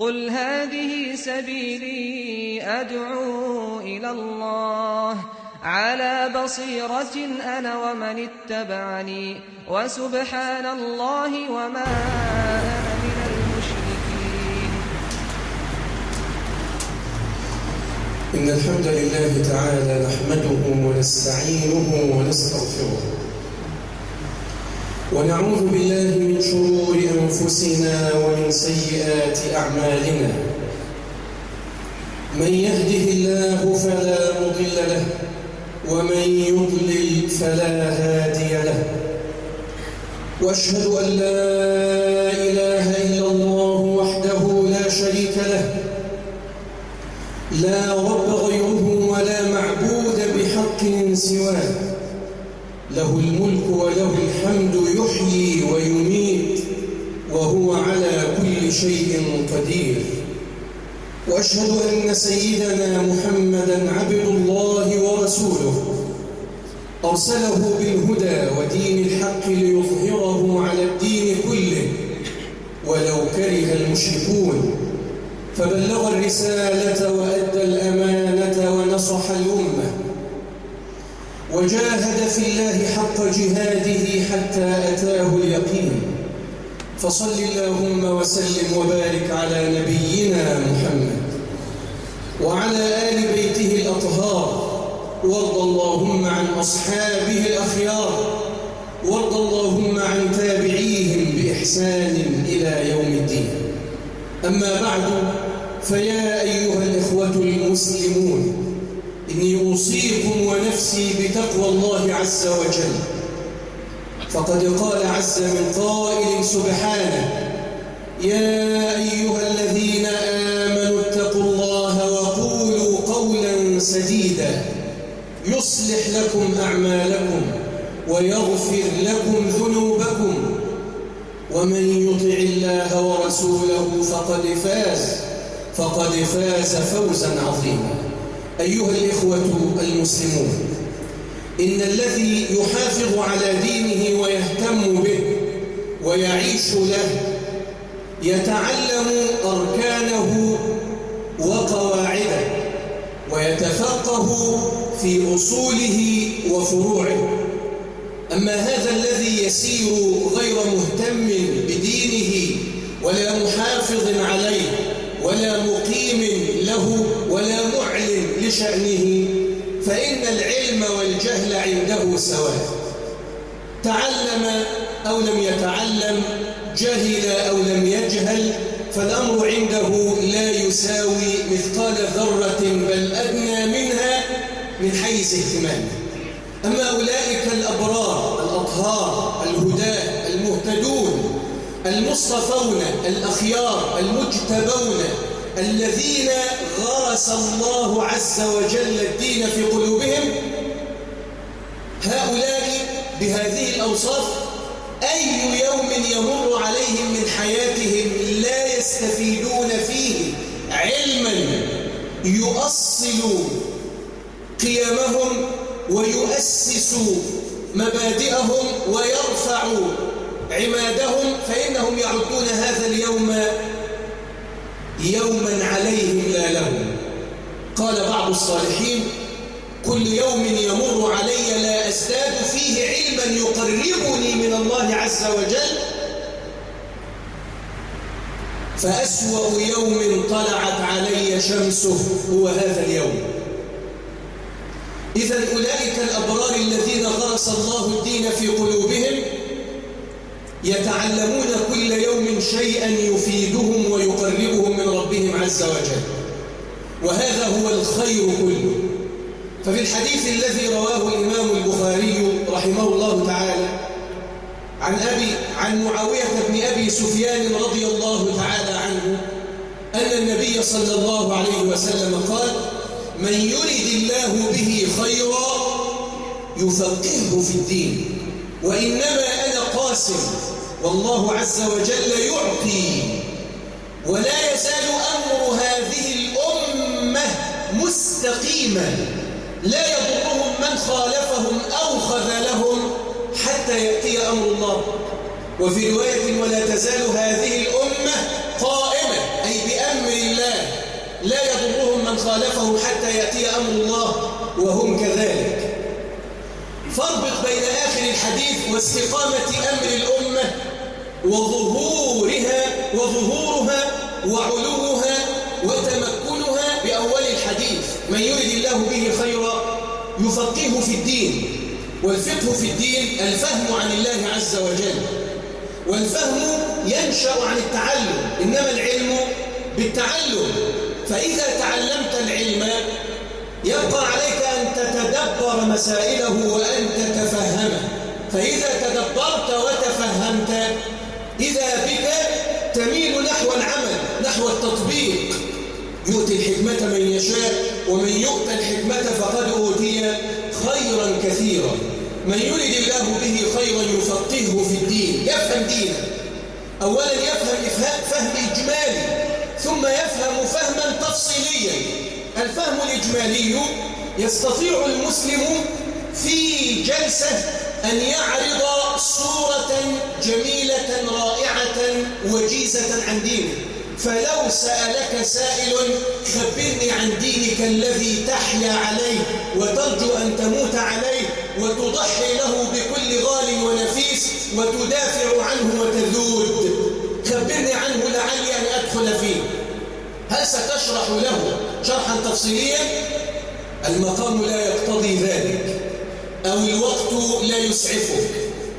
قل هذه سبيلي أدعو إلى الله. على بصيرة أنا ومن اتبعني. وسبحان الله وما أنا من المشركين. إن الحمد لله تعالى نحمده ونستعينه ونستغفره. ونعوذ بالله من شرور أنفسنا ومن سيئات أعمالنا. من يهده الله فلا مضل له ومن يضلل فلا هادي له. وأشهد أن لا إله إلا الله وحده لا شريك له. لا رب غيره ولا معبود بحق سواه. له الملك وله الحمد يحيي ويميت وهو على كل شيء قدير. وأشهد أن سيدنا محمدا عبد الله ورسوله. أرسله بالهدى ودين الحق ليظهره على الدين كله. ولو كره المشركون. فبلغ الرسالة وأدى الأمانة ونصح الأمة. وجاهد في الله حق جهاده حتى أتاه اليقين. فصل اللهم وسلم وبارك على نبينا محمد وعلى آل بيته الأطهار. وارض اللهم عن أصحابه الأخيار. وارض اللهم عن تابعيهم بإحسان إلى يوم الدين. أما بعد فيا أيها الإخوة المسلمون إني أوصيكم ونفسي بتقوى الله عز وجل. فقد قال عز من قائل سبحانه يا أيها الذين آمنوا اتقوا الله وقولوا قولا سديدا يصلح لكم أعمالكم ويغفر لكم ذنوبكم. ومن يطع الله ورسوله فقد فاز فقد فاز فوزا عظيما. أيها الإخوة المسلمون إن الذي يحافظ على دينه ويهتم به ويعيش له يتعلم أركانه وقواعده ويتفقه في أصوله وفروعه. أما هذا الذي يسير غير مهتم بدينه ولا محافظ عليه ولا مقيم له ولا معلن لشأنه فإن العلم والجهل عنده سواء. تعلم أو لم يتعلم جهل أو لم يجهل فالأمر عنده لا يساوي مثقال ذرة بل أدنى منها من حيث اهتمامه أما أولئك الأبرار الأطهار الهداة المهتدون المصطفون الأخيار المجتبون الذين غرس الله عز وجل الدين في قلوبهم هؤلاء بهذه الأوصاف أي يوم يمر عليهم من حياتهم لا يستفيدون فيه علما يؤصل قيمهم ويؤسس مبادئهم ويرفع عمادهم فإنهم يعدون هذا اليوم يوما عليهم لا لهم. قال بعض الصالحين كل يوم يمر علي لا أزداد فيه علما يقربني من الله عز وجل. فأسوأ يوم طلعت علي شمسه هو هذا اليوم. إذا أولئك الأبرار الذين غرس الله الدين في قلوبهم يتعلمون كل يوم شيئا يفيدهم ويقربهم من ربهم عز وجل. وهذا هو الخير كله. ففي الحديث الذي رواه الإمام البخاري رحمه الله تعالى عن أبي عن معاوية بن أبي سفيان رضي الله تعالى عنه أن النبي صلى الله عليه وسلم قال من يرد الله به خيرا يفقهه في الدين. وإنما أنا قاسم والله عز وجل يعطي. ولا يزال أمر هذه الأمة مستقيما. لا يضرهم من خالفهم أو خذلهم حتى يأتي أمر الله. وفي رواية ولا تزال هذه الأمة قائمة أي بأمر الله. لا يضرهم من خالفه حتى يأتي أمر الله وهم كذلك. فاربط بين آخر الحديث واستقامة أمر الأمة وظهورها وظهورها وعلوها وتمكنها بأول الحديث. من يرد الله به خيرا يفقهه في الدين والفقه في الدين الفهم عن الله عز وجل. والفهم ينشأ عن التعلم إنما العلم بالتعلم. فإذا تعلمت العلم يبقى عليك أن تتدبر مسائله وأن تتفهمه فإذا تدبرت وتفهمت إذا بك تميل نحو العمل نحو التطبيق. يؤتي الحكمة من يشاء ومن يؤت الحكمة فقد أوتي خيرا كثيرا. من يرد الله به خيرا يفقهه في الدين يفهم دينه. أولا يفهم فهم إجمالي ثم يفهم فهما تفصيليا. الفهم الإجمالي يستطيع المسلم في جلسة أن يعرض صورة جميلة رائعة وجيزة عن دينه. فلو سألك سائل خبرني عن دينك الذي تحيا عليه وترجو أن تموت عليه وتضحي له بكل غال ونفيس وتدافع عنه وتذود. خبرني عنه لعلي أن أدخل فيه. هل ستشرح له شرحا تفصيليا؟ المقام لا يقتضي ذلك أو الوقت لا يسعفك.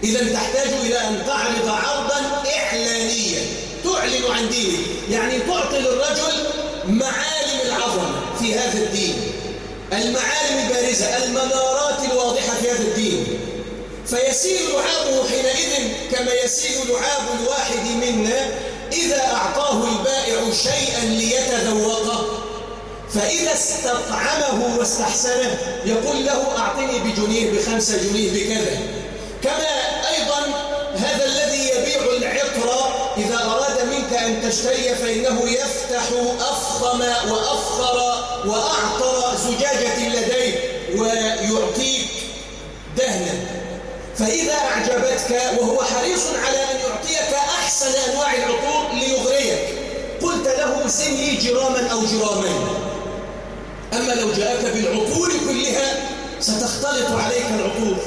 إذا تحتاج إلى أن تعرض عرضا إعلانيا. تعلن عن دينك يعني تعطي للرجل معالم العظمة في هذا الدين. المعالم البارزة المنارات الواضحة في هذا الدين. فيسير لعابه حينئذ كما يسير لعاب الواحد منا إذا أعطاه البائع شيئا ليتذوقه. فإذا استطعمه واستحسنه يقول له أعطني بجنيه بخمسة جنيه بكذا. كما أيضا هذا الذي يبيع العطر إذا أراد منك أن تشتري فإنه يفتح أفخم وأفخر وأعطر زجاجة لديه ويعطيك دهنا. فإذا أعجبتك وهو حريص على أن يعطيك أحسن أنواع العطور ليغريك قلت له سن لي جراما أو جرامين. أما لو جاءك بالعطور كلها ستختلط عليك العطور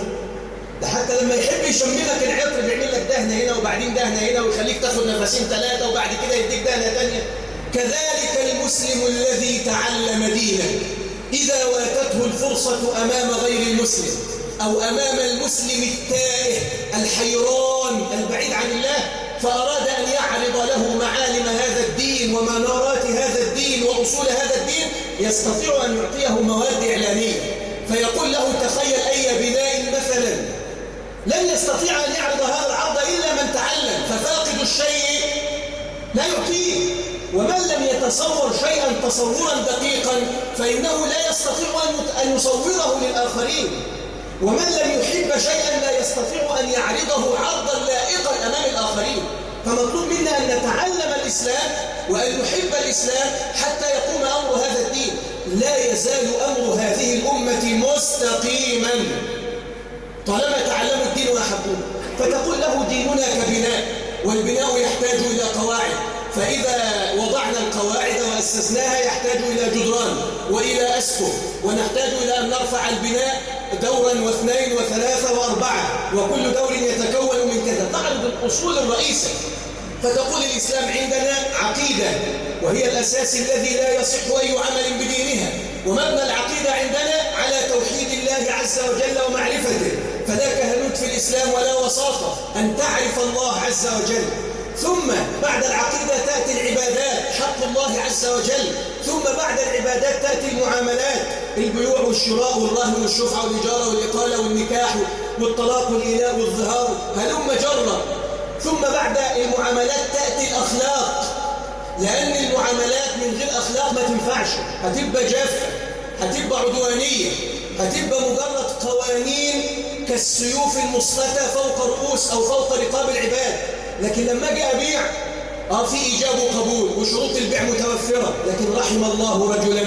ده حتى لما يحب يشملك العطر بيعمل لك دهنة هنا وبعدين دهنة هنا ويخليك تاخد نفسين ثلاثة وبعد كده يديك دهنة ثانية كذلك المسلم الذي تعلم دينه إذا واتته الفرصة أمام غير المسلم أو أمام المسلم التائه الحيران البعيد عن الله فأراد أن يعرض له معالم هذا الدين ومنارات هذا الدين وأصول هذا الدين يستطيع أن يعطيه مواد إعلانية فيقول له تخيل أي بناء مثلا. لن يستطيع أن يعرض هذا العرض إلا من تعلم. ففاقد الشيء لا يعطيه. ومن لم يتصور شيئا تصورا دقيقا فإنه لا يستطيع أن يصوره للآخرين. ومن لم يحب شيئا لا يستطيع أن يعرضه عرضا لائقا أمام الآخرين. فمطلوب منا أن نتعلم الإسلام وأن نحب الإسلام حتى يقوم أمر هذا الدين. لا يزال أمر هذه الأمة مستقيما. طالما تعلموا الدين وأحبوه فتقول له ديننا كبناء والبناء يحتاج إلى قواعد. فإذا وضعنا القواعد وأسسناها يحتاج إلى جدران وإلى أسقف ونحتاج إلى أن نرفع البناء دورا واثنين وثلاثة وأربعة وكل دور يتكون من كذا. تعرض الأصول الرئيسة. فتقول الإسلام عندنا عقيدة وهي الأساس الذي لا يصح أي عمل بدينها. ومبنى العقيدة عندنا على توحيد الله عز وجل ومعرفته. فلا كهنوت في الإسلام ولا وساطة أن تعرف الله عز وجل. ثم بعد العقيدة تأتي العبادات حق الله عز وجل. ثم بعد العبادات تأتي المعاملات. البيوع والشراء والرهن والشفعة والإجارة والإقالة والنكاح والطلاق والإلاء والظهار هلم جرة ثم بعد المعاملات تأتي الأخلاق. لأن المعاملات من غير أخلاق ما تنفعش. هتبقى جافة هتبقى عدوانية هتبقى مجرد قوانين كالسيوف المصلتة فوق رؤوس أو فوق رقاب العباد. لكن لما أجي أبيع آه في إيجاب وقبول وشروط البيع متوفرة. لكن رحم الله رجلا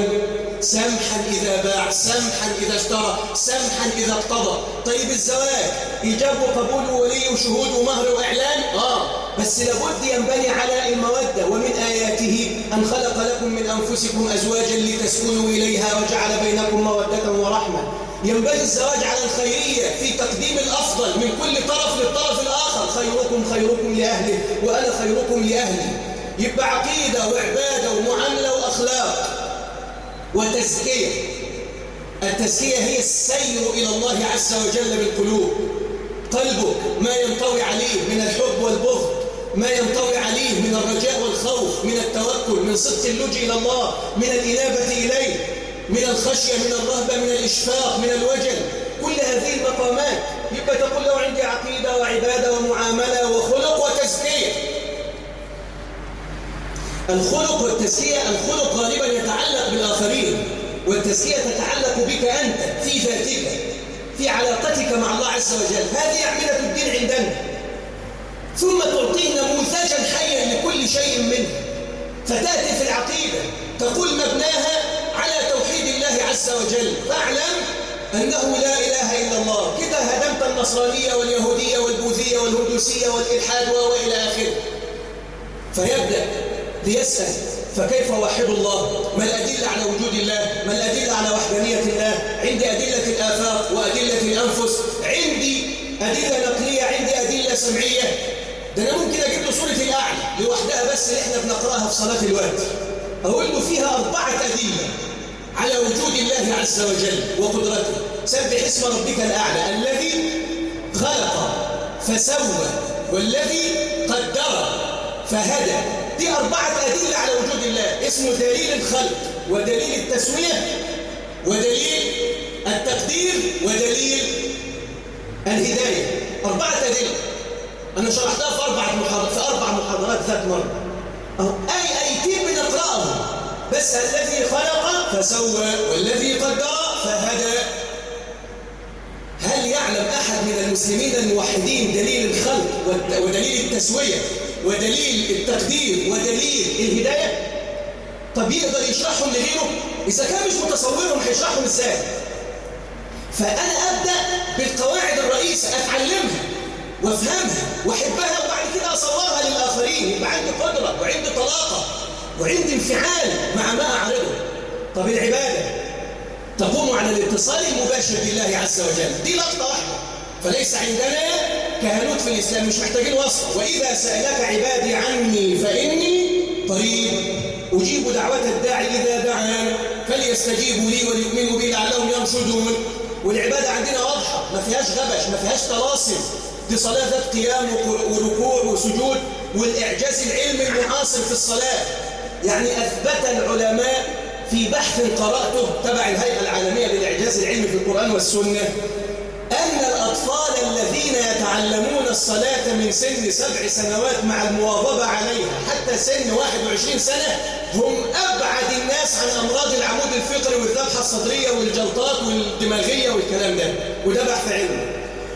سمحا إذا باع سمحا إذا اشترى سمحا إذا اقتضى. طيب الزواج إيجاب وقبول وولي وشهود ومهر وإعلان؟ آه. بس لابد ينبني على المودة ومن آياته أن خلق لكم من أنفسكم أزواجا لتسكنوا إليها وجعل بينكم مودة ورحمة. ينبغي الزواج على الخيرية في تقديم الأفضل من كل طرف للطرف الآخر. خيركم خيركم لأهله وأنا خيركم لأهلي. يبقى عقيدة وعبادة ومعاملة وأخلاق وتزكية. التزكية هي السير إلى الله عز وجل بالقلوب. قلبك ما ينطوي عليه من الحب والبغض ما ينطوي عليه من الرجاء والخوف من التوكل من صدق اللجوء إلى الله من الإنابة إليه. من الخشية من الرهبة من الإشفاق من الوجل. كل هذه المقامات يبقى تقول له عندي عقيدة وعبادة ومعاملة وخلق وتزكية. الخلق والتزكية الخلق غالبا يتعلق بالآخرين والتزكية تتعلق بك أنت في ذاتك في علاقتك مع الله عز وجل. هذه أعملة الدين عندنا. ثم تعطيه نموذجا حيا لكل شيء منه. فتأتي في العقيدة تقول مبناها على توحيد الله عز وجل. فاعلم أنه لا إله إلا الله. كده هدمت النصرانية واليهودية والبوذية والهندوسية والإلحاد وإلى آخره. فيبدأ ليسأل فكيف وحد الله؟ ما الأدلة على وجود الله؟ ما الأدلة على وحدانية الله؟ عندي أدلة الآفاق وأدلة الأنفس. عندي أدلة نقلية عندي أدلة سمعية. ده أنا ممكن أجيب له سورة الأعلى لوحدها بس اللي إحنا بنقرأها في صلاة الوقت. أقول له فيها أربعة أدلة على وجود الله عز وجل وقدرته. سبح اسم ربك الأعلى الذي خلق فسوى والذي قدر فهدى. دي أربعة أدلة على وجود الله. اسمه دليل الخلق ودليل التسوية ودليل التقدير ودليل الهداية. أربعة أدلة. أنا شرحتها في أربع محاضرات في أربع محاضرات ذات مرة. أي أيتين بنقرأهم بس الذي خلق فسوى والذي قدر فهدى. هل يعلم أحد من المسلمين الموحدين دليل الخلق ودليل التسوية ودليل التقدير ودليل الهداية؟ طب يقدر يشرحهم لغيره؟ إذا كان مش متصورهم هيشرحهم إزاي؟ فأنا أبدأ بالقواعد الرئيسة أتعلمها وبعد كده أصورها للآخرين يبقى عندي قدرة وعندي طلاقة وعندي انفعال مع ما أعرضه. طب العبادة تقوم على الاتصال المباشر بالله عز وجل. دي لقطة واحدة. فليس عندنا كهنوت في الإسلام مش محتاجين وصف. وإذا سألك عبادي عني فإني قريب. أجيب دعوة الداعي إذا دعان. فليستجيبوا لي وليؤمنوا بي لعلهم يرشدون. والعبادة عندنا واضحة ما فيهاش غبش ما فيهاش طلاسم. دي صلاة ذات قيام وركوع وسجود والإعجاز العلمي المعاصر في الصلاة. يعني أثبت العلماء في بحث قرأته تبع الهيئة العالمية للإعجاز العلمي في القرآن والسنة أن الأطفال الذين يتعلمون الصلاة من سن سبع سنوات مع المواظبة عليها حتى سن 21 سنة هم أبعد الناس عن أمراض العمود الفقري والذبحة الصدرية والجلطات والدماغية والكلام ده. وده بحث علمي.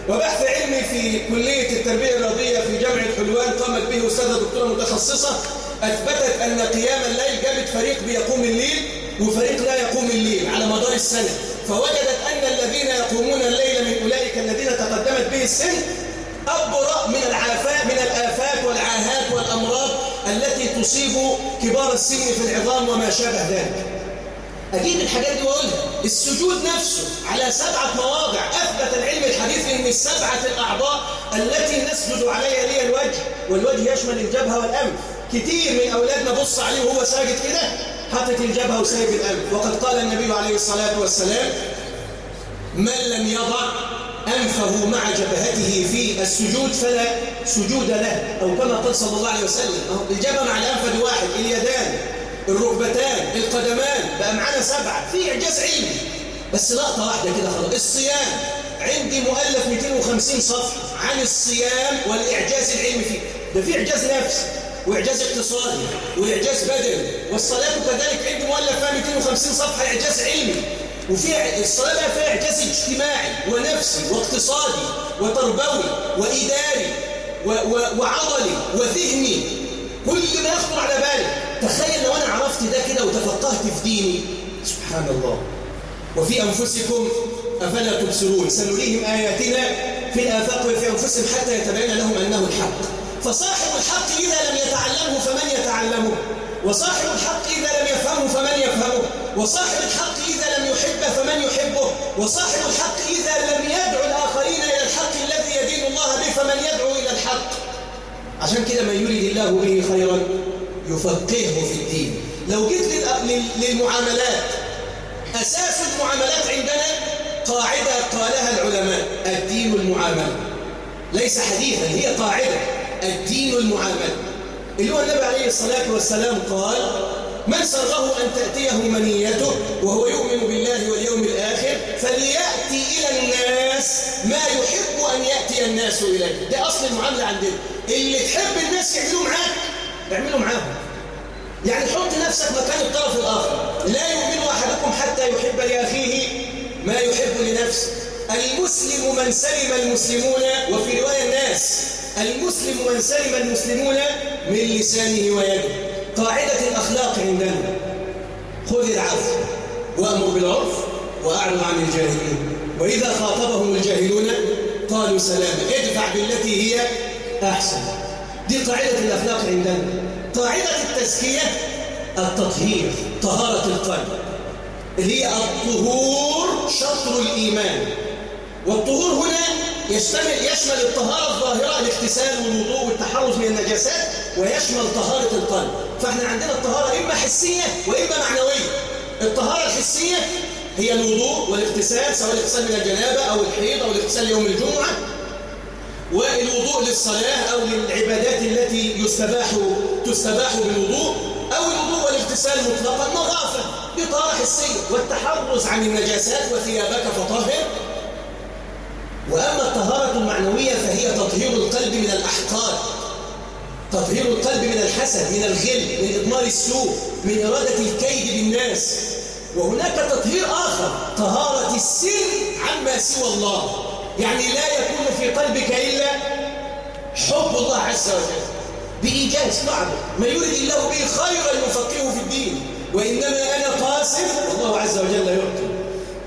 وبحث علمي في كلية التربية الرياضية في جامعة حلوان قامت به أستاذة دكتورة متخصصة أثبتت أن قيام الليل جابت فريق بيقوم الليل وفريق لا يقوم الليل على مدار السنة. فوجدت أن الذين يقومون الليل أولئك الذين تقدمت به السن أبرأ من العافاء من الآفات والعاهات والأمراض التي تصيب كبار السن في العظام وما شابه ذلك. أجيب الحاجات دي وأقولها السجود نفسه على سبعة مواضع. أثبت العلم الحديث أن السبعة الأعضاء التي نسجد عليها هي الوجه والوجه يشمل الجبهة والأنف. كتير من أولادنا بص عليه وهو ساجد كده. حاطط الجبهة وسايب الأنف. وقد قال النبي عليه الصلاة والسلام من لم يضع أنفه مع جبهته في السجود فلا سجود له. أو كما قال صلى الله عليه وسلم الجبهة مع الأنف واحد اليدان الركبتان القدمان بقى معانا سبعة في إعجاز علمي. بس لقطة واحدة كده خلاص. الصيام عندي مؤلف 250 صفحة عن الصيام والإعجاز العلمي فيه. ده في إعجاز نفسي وإعجاز اقتصادي وإعجاز بدني. والصلاة كذلك عندي مؤلف فيها 250 صفحة إعجاز علمي. وفي الصلاة فيها إعجاز اجتماعي ونفسي واقتصادي وتربوي وإداري وعضلي وذهني. كل ما يخطر على بالي تخيل لو أنا عرفت ده كده وتفقهت في ديني. سبحان الله. وفي أنفسكم أفلا تبصرون؟ سنريهم آياتنا في الآفاق وفي أنفسهم حتى يتبين لهم أنه الحق. فصاحب الحق إذا لم يتعلمه فمن يتعلمه؟ وصاحب الحق إذا لم يفهمه فمن يفهمه؟ وصاحب الحق وصاحب الحق إذا لم يدعو الآخرين إلى الحق الذي يدين الله به فمن يدعو إلى الحق. عشان كده من يريد الله به خيرا يفقهه في الدين. لو جيت للمعاملات أساس المعاملات عندنا قاعدة قالها العلماء الدين المعاملة ليس حديثا هي قاعدة الدين المعاملة اللي هو النبي عليه الصلاة والسلام قال من سره أن تأتيه منيته الناس إليه ده أصل المعاملة عندنا اللي تحب الناس يعملوا معاك اعملوا معاهم. يعني حط نفسك مكان الطرف الآخر. لا يؤمن أحدكم حتى يحب لأخيه ما يحب لنفسه. المسلم من سلم المسلمون وفي رواية الناس المسلم من سلم المسلمون من لسانه ويده. قاعدة الأخلاق عندنا. خذ العفو وأمر بالعرف وأعرض عن الجاهلين. وإذا خاطبهم الجاهلون قالوا سلاما. ادفع بالتي هي أحسن. دي قاعدة الأخلاق عندنا. قاعدة التزكية التطهير طهارة القلب. اللي هي الطهور شطر الإيمان. والطهور هنا يشتمل يشمل الطهارة الظاهرة الاغتسال والوضوء والتحرز من النجاسات ويشمل طهارة القلب. فإحنا عندنا الطهارة إما حسية وإما معنوية. الطهارة الحسية هي الوضوء والاغتسال سواء الاغتسال من الجنابة أو الحيض أو الاغتسال يوم الجمعة. والوضوء للصلاة أو للعبادات التي يستباح تستباح بالوضوء أو الوضوء والاغتسال مطلقا مغافة بطهارة حسية والتحرز عن النجاسات وثيابك فطهر. وأما الطهارة المعنوية فهي تطهير القلب من الأحقاد تطهير القلب من الحسد من الغل من إضمار السوء من إرادة الكيد بالناس. وهناك تطهير آخر طهارة السر عما سوى الله. يعني لا يكون في قلبك إلا حب الله عز وجل بإيجاز قاعدة ما يريد الله به خيرا يفقهه في الدين. وإنما أنا قاسم والله عز وجل يعطي.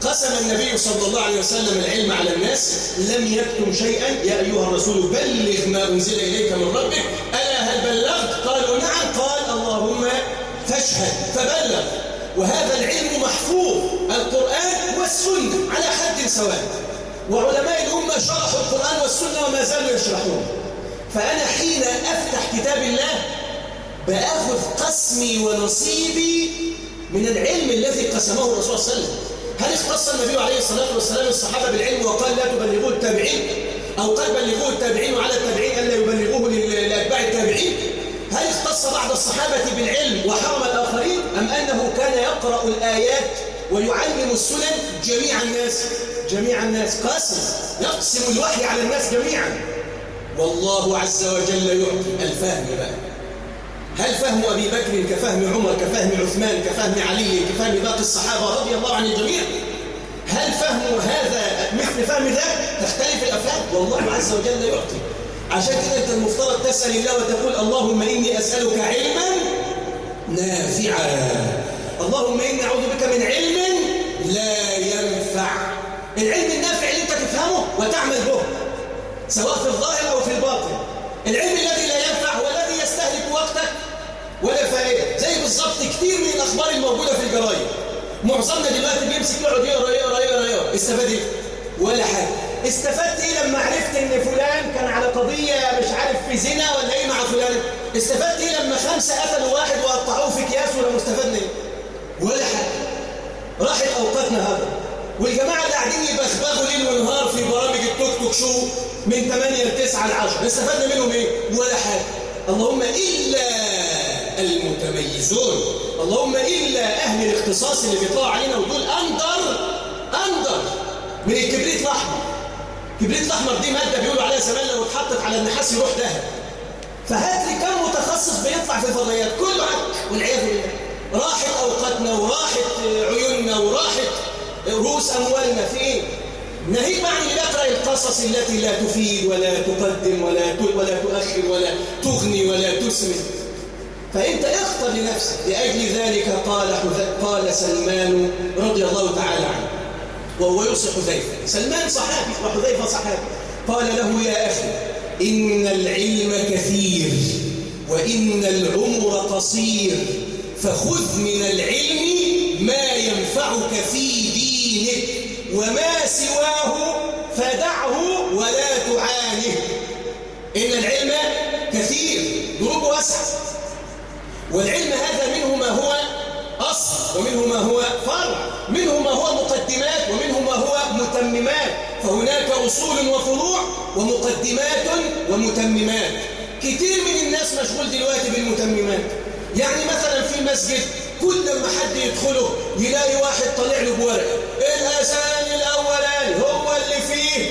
قسم النبي صلى الله عليه وسلم العلم على الناس لم يكتم شيئا. يا أيها الرسول بلغ ما أنزل إليك من ربك. ألا هل بلغت؟ قالوا نعم. قال اللهم فاشهد. فبلغ. وهذا العلم محفوظ القرآن والسنة على حد سواء. وعلماء الأمة شرحوا القرآن والسنة وما زالوا يشرحون. فأنا حين أفتح كتاب الله بأخذ قسمي ونصيبي من العلم الذي قسمه الرسول صلى الله عليه وسلم. هل اختص النبي عليه الصلاة والسلام الصحابة بالعلم وقال لا تبلغوه التابعين؟ أو قال بلغوه التابعين وعلى التابعين ألا يبلغوه لأتباع التابعين؟ هل اختص بعض الصحابة بالعلم وحرم الآخرين أم أنه كان يقرأ الآيات ويعلم السنن جميع الناس؟ جميع الناس. قاسم يقسم الوحي على الناس جميعا. والله عز وجل يعطي. الفهم بقى. هل فهم أبي بكر كفهم عمر كفهم عثمان كفهم علي كفهم باقي الصحابة رضي الله عن الجميع؟ هل فهم هذا مثل فهم ذاك؟ تختلف الأفهام؟ والله عز وجل يعطي. عشان كده أنت المفترض تسأل الله وتقول اللهم إني أسألك علما نافعا. اللهم إني أعوذ بك من علم لا ينفع. العلم النافع اللي أنت تفهمه وتعمل به سواء في الظاهر أو في الباطن. العلم الذي لا ينفع هو الذي يستهلك وقتك ولا فائدة زي بالظبط كتير من الأخبار الموجودة في الجرايد معظمنا دلوقتي بيمسك يقعد يقرأ يقرأ يقرأ يقرأ. استفاد إيه؟ ولا حاجة. استفدت إيه لما عرفت إن فلان كان على قضية مش عارف في زنا ولا إيه مع فلان؟ استفدت إيه لما خمسة قتلوا واحد وقطعوه في أكياس ولا مستفدنا إيه؟ ولا حاجة. راحت أوقاتنا هذا. والجماعة اللي قاعدين يبخبخوا ليل ونهار في برامج التوك توك شو؟ من 8 ل 9 ل 10 استفدنا منهم إيه؟ ولا حاجة. اللهم إلا المتميزون. اللهم إلا أهل الاختصاص اللي بيطلعوا علينا ودول أندر أندر. من الكبريت الأحمر. الكبريت الأحمر دي مادة بيقولوا عليها زمان لو اتحطت على النحاس يروح دهب فهات لي كم متخصص بيطلع في الفضائيات كله عك والعياذ بالله. راحت أوقاتنا وراحت عيوننا وراحت رؤوس أموالنا في إيه؟ ناهيك عن بيقرأ القصص التي لا تفيد ولا تقدم ولا ولا تؤخر ولا تغني ولا تسمن فأنت اختر لنفسك. لأجل ذلك قال قال سلمان رضي الله تعالى عنه. وهو يوصي حذيفة. سلمان صحابي وحذيفة صحابي. قال له يا أخي إن العلم كثير وإن العمر قصير فخذ من العلم ما ينفعك في دينك وما سواه فدعه ولا تعانه. إن العلم كثير ضروب واسعة والعلم هذا منه ما هو أصل ومنه ما هو فرع منه ما هو مقدمات ومنه ما هو متممات. فهناك أصول وفروع ومقدمات ومتممات. كتير من الناس مشغول دلوقتي بالمتممات. يعني مثلا في مسجد كل ما حد يدخله يلاقي واحد طالع له بورقه الأذان الاولاني هو اللي فيه.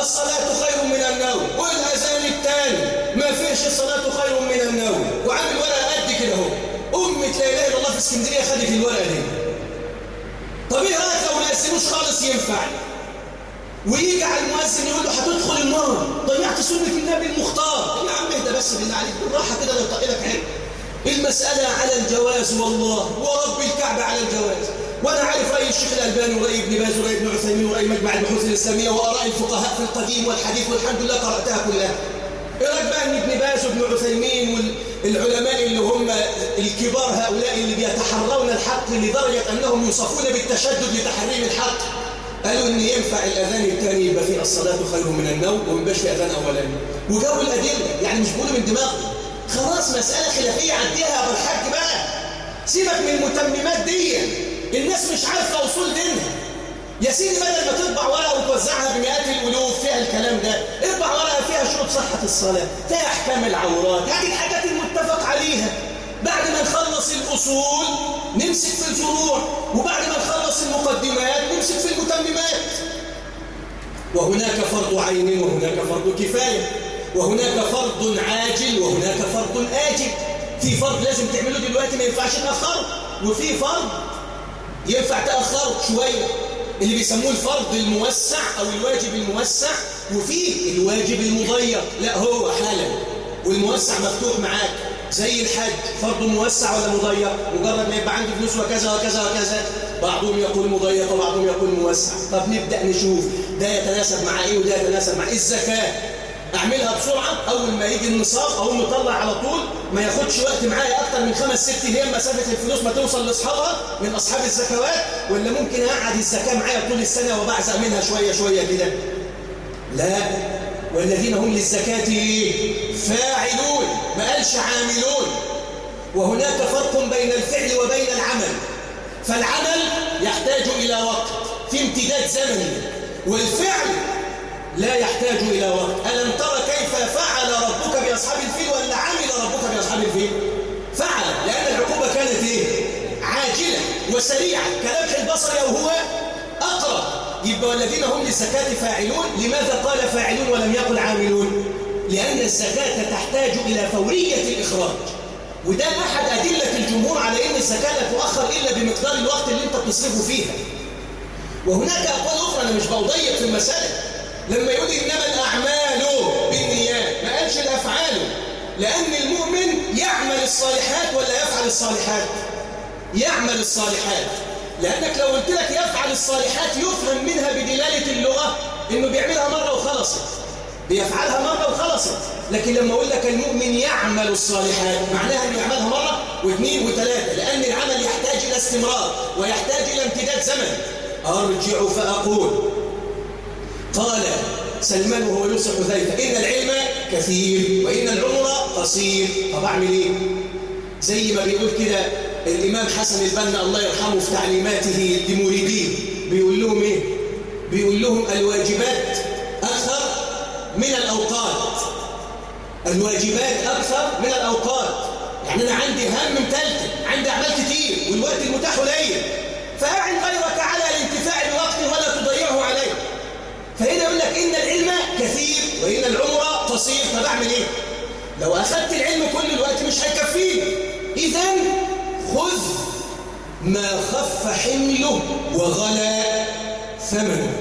الصلاة خير من النوم والأذان الثاني ما فيش الصلاة خير من النوم. وعامل ورقة قد كده أهو. أمة لا إله إلا الله في اسكندرية خدت الورقة دي. طب إيه رأيك لو ما قسموش خالص ينفع؟ ويجي على المؤذن يقول له هتدخل النار. ضيعت سنة النبي المختار. يا عم اهدى بس بالله عليك بالراحة كده لو طق لك عين المسألة على الجواز والله. ورب الكعبة على الجواز. وأنا عارف رأي الشيخ الألباني ورأي ابن باز ورأي ابن عثيمين ورأي مجمع البحوث الإسلامية وآراء الفقهاء في القديم والحديث والحمد لله قرأتها كلها. إيه رأيك بقى أن ابن باز وابن عثيمين والعلماء اللي هم الكبار هؤلاء اللي بيتحرون الحق لدرجة أنهم يوصفون بالتشدد لتحريم الحق. قالوا ان ينفع الأذان الثاني يبقى فيه الصلاة خير من النوم وما يبقاش في أذان اولاني وجابوا الأدلة يعني مش بيقولوا من دماغهم. خلاص مسألة خلافية عديها يا الحاج بقى. سيبك من المتممات دي. الناس مش عارفة أصول دينها. يا سيدي بدل ما تطبع ورقه وتوزعها بمئات الألوف فيها الكلام ده اطبع ورقه فيها شروط صحة الصلاة فيها أحكام العورات هذه الحاجات المتفق عليها. بعد ما نخلص الأصول نمسك في الفروع وبعد ما نخلص المقدمات نمسك في المتممات. وهناك فرض عين وهناك فرض كفاية وهناك فرض عاجل وهناك فرض آجل. في فرض لازم تعمله دلوقتي ما ينفعش تأخره. وفي فرض ينفع تأخره شوية. اللي بيسموه الفرض الموسع أو الواجب الموسع وفي الواجب المضيق. لا هو حالا. والموسع مفتوح معاك. زي الحج فرض موسع ولا مضيق؟ مجرد ما يبقى عندي فلوس وكذا وكذا وكذا بعضهم يقول مضيق وبعضهم يقول موسع. طب نبدأ نشوف ده يتناسب مع إيه وده يتناسب مع إيه؟ الزكاة. اعملها بسرعة أول ما يجي النصاب اقوم مطلع على طول. ما ياخدش وقت معايا أكتر من خمس ست أيام مسافة الفلوس ما توصل لأصحابها من أصحاب الزكوات ولا ممكن أقعد الزكاة معايا طول السنة وبعزق منها شوية شوية كده. لا والذين هم للزكاة فاعلون ما قالش عاملون. وهناك فرق بين الفعل وبين العمل. فالعمل يحتاج إلى وقت في امتداد زمني والفعل لا يحتاج إلى وقت. ألم ترى كيف فعل ربك بأصحاب الفيل ولا عمل ربك بأصحاب الفيل؟ فعل لأن العقوبة كانت إيه؟ عاجلة وسريعة. كلمح البصر وهو أقرب. يبقى والذين هم للزكاة فاعلون. لماذا قال فاعلون ولم يقل عاملون؟ لأن الزكاة تحتاج إلى فورية الإخراج. وده أحد أدلة الجمهور على أن الزكاة لا تؤخر إلا بمقدار الوقت اللي أنت بتصرفه فيها. وهناك أقوال أخرى أنا مش بضيق في المسألة. لما يقول إنما الأعمال بالنيات ما قالش الأفعال. لأن المؤمن يعمل الصالحات ولا يفعل الصالحات؟ يعمل الصالحات. لأنك لو قلت لك يفعل الصالحات يفهم منها بدلالة اللغة إنه بيعملها مرة وخلصت. بيفعلها مرة وخلصت. لكن لما أقول لك المؤمن يعمل الصالحات معناها أنه يعملها مرة واثنين وثلاثة. لأن العمل يحتاج إلى استمرار ويحتاج إلى امتداد زمن أرجع فأقول قال سلمان وهو يوصف حذيفة إن العلم كثير وإن العمر قصير. طب أعمل إيه؟ زي ما بيقول كده الإمام حسن البنا الله يرحمه في تعليماته لمريديه. بيقول لهم إيه؟ بيقول لهم الواجبات أكثر من الأوقات. الواجبات أكثر من الأوقات. يعني أنا عندي هم متلتل عندي أعمال كتير والوقت المتاح قليل. فأعن غيرك على الانتفاع بوقته ولا فهنا يقول لك إن العلم كثير وإن العمر قصير طب أعمل إيه؟ لو أخذت العلم كل الوقت مش هيكفيني. إذا خذ ما خف حمله وغلى ثمنه.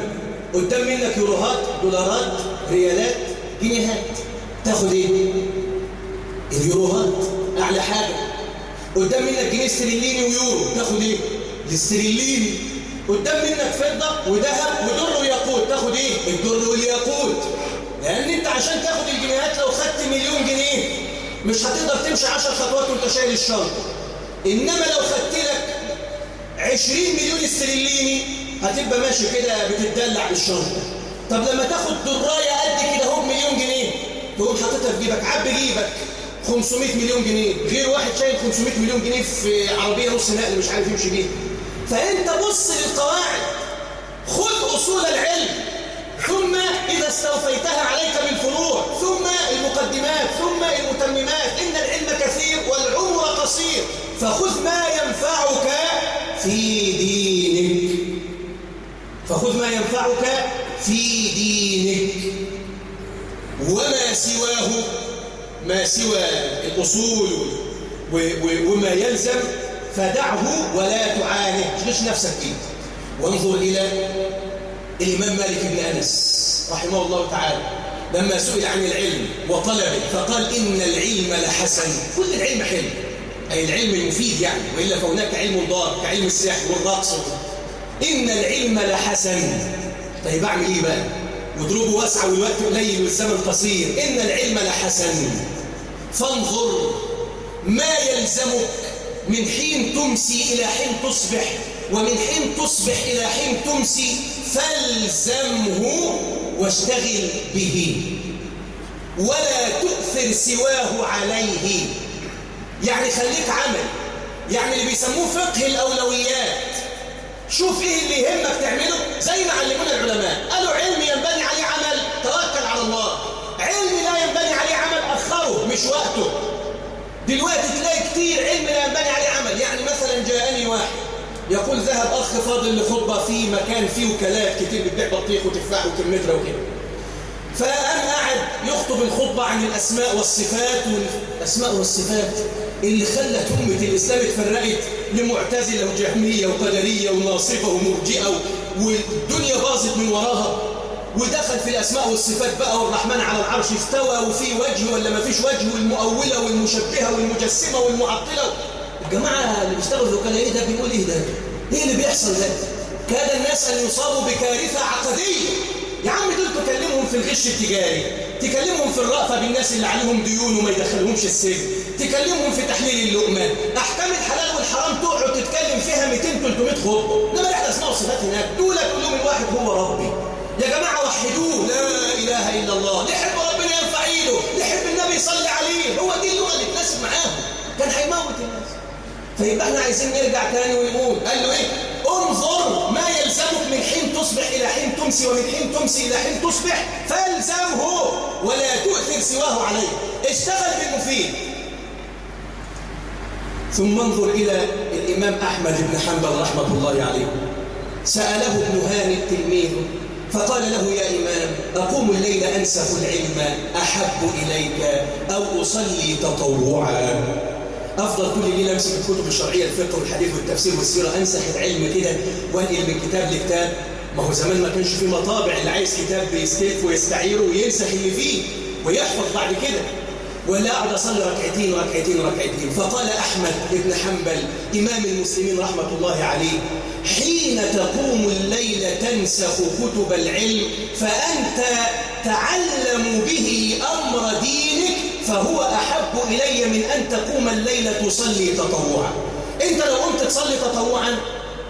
قدام منك يوروهات دولارات ريالات جنيهات. تاخد إيه؟ اليوروهات أعلى حاجة. قدام منك جنيه استرليني ويورو تاخد إيه؟ الاسترليني. قدام منك فضة وذهب ودر وياقوت تاخد إيه؟ الدر والياقوت. لأن أنت عشان تاخد الجنيهات لو خدت مليون جنيه مش هتقدر تمشي عشر خطوات وأنت شايل الشنطة. إنما لو خدت لك 20 مليون استرليني هتبقى ماشي كده بتتدلع بالشنطة. طب لما تاخد دراية قد كده أهو مليون جنيه تقوم حاططها في جيبك. عب جيبك 500 مليون جنيه. غير واحد شايل 500 مليون جنيه في عربية نص نقل مش عارف يمشي بيها. فأنت بص للقواعد. خذ أصول العلم. ثم إذا استوفيتها عليك بالفروع ثم المقدمات ثم المتممات. إن العلم كثير والعمر قصير. فخذ ما ينفعك في دينك. فخذ ما ينفعك في دينك. وما سواه ما سوى الأصول وما يلزم فدعه ولا تعانه تشغلش نفسك فيه وانظر إلى الإمام مالك بن أنس رحمه الله تعالى لما سئل عن العلم وطلبه فقال إن العلم لحسن. كل العلم حلو أي العلم المفيد يعني وإلا فهناك علم ضار كعلم السحر والرقص إن العلم لحسن. طيب أعمل إيه بقى؟ واضربه واسعة والوقت قليل والزمن قصير. إن العلم لحسن. فانظر ما يلزمك من حين تمسي إلى حين تصبح ومن حين تصبح إلى حين تمسي فالزمه واشتغل به. ولا تؤثر سواه عليه. يعني خليك عمل. يعني اللي بيسموه فقه الأولويات. شوف إيه اللي يهمك تعمله. زي ما علمونا العلماء. قالوا علم ينبني عليه عمل توكل على الله. علم لا ينبني عليه عمل أخره مش وقته. دلوقتي تلاقي كتير علم لا ينبني عليه عمل. يعني مثلا جاءني واحد يقول ذهب أخ فاضل لخطبة في مكان فيه وكالات كتير بتبيع بطيخ وتفاح وكمثرى وكده فقام قاعد يخطب الخطبة عن الأسماء والصفات والأسماء والصفات اللي خلت أمة الإسلام اتفرقت لمعتزلة وجهمية وقدرية وناصبة ومرجئة والدنيا باظت من وراها. ودخل في الأسماء والصفات بقى والرحمن على العرش استوى وفي وجه ولا ما فيش وجه؟ والمؤولة والمشبهة والمجسمة والمعطلة. الجماعة اللي بيشتغلوا في الوكالة إيه ده؟ بيقول إيه ده؟ إيه اللي بيحصل ده؟ كاد الناس أن يصابوا بكارثة عقدية. يا عم دول تكلمهم في الغش التجاري تكلمهم في الرأفة بالناس اللي عليهم ديون وما يدخلهمش السجن تكلمهم في تحليل اللقمة أحكام الحلال والحرام تقعد تتكلم فيها 200 300 خطبة. إنما إحنا أسماء وصفات هناك دول كل يوم الواحد هو ربي. يا جماعة وحدوه. لا إله إلا الله. نحب ربنا يرفع ايده نحب النبي يصلي عليه. هو دي اللغة اللي تناسب معاهم. كان هيموت الناس. فيبقى إحنا عايزين نرجع تاني ونقول قال له إيه؟ انظر ما يلزمك من حين تصبح إلى حين تمسي ومن حين تمسي إلى حين تصبح فالزمه ولا تؤثر سواه عليه. اشتغل بالمفيد. ثم انظر إلى الإمام أحمد بن حنبل رحمة الله عليه. سأله ابن هاني التلميذ فقال له يا إمام أقوم الليل أنسف العلم أحب إليك أو أصلي تطوعا. أفضل كل ليلة أمسك الكتب الشرعية الفقه والحديث والتفسير والسيرة أنسح العلم كده وأنقل من كتاب لكتاب. ما هو زمان ما كانش فيه مطابع اللي عايز كتاب بيستلف ويستعيره وينسح اللي فيه ويحفظ بعد كده. ولا أقعد أصلي ركعتين ركعتين ركعتين فقال أحمد بن حنبل إمام المسلمين رحمة الله عليه حين تقوم الليل تنسخ كتب العلم فأنت تعلم به أمر دينك فهو أحب إلي من أن تقوم الليل تصلي تطوعا. أنت لو قمت تصلي تطوعا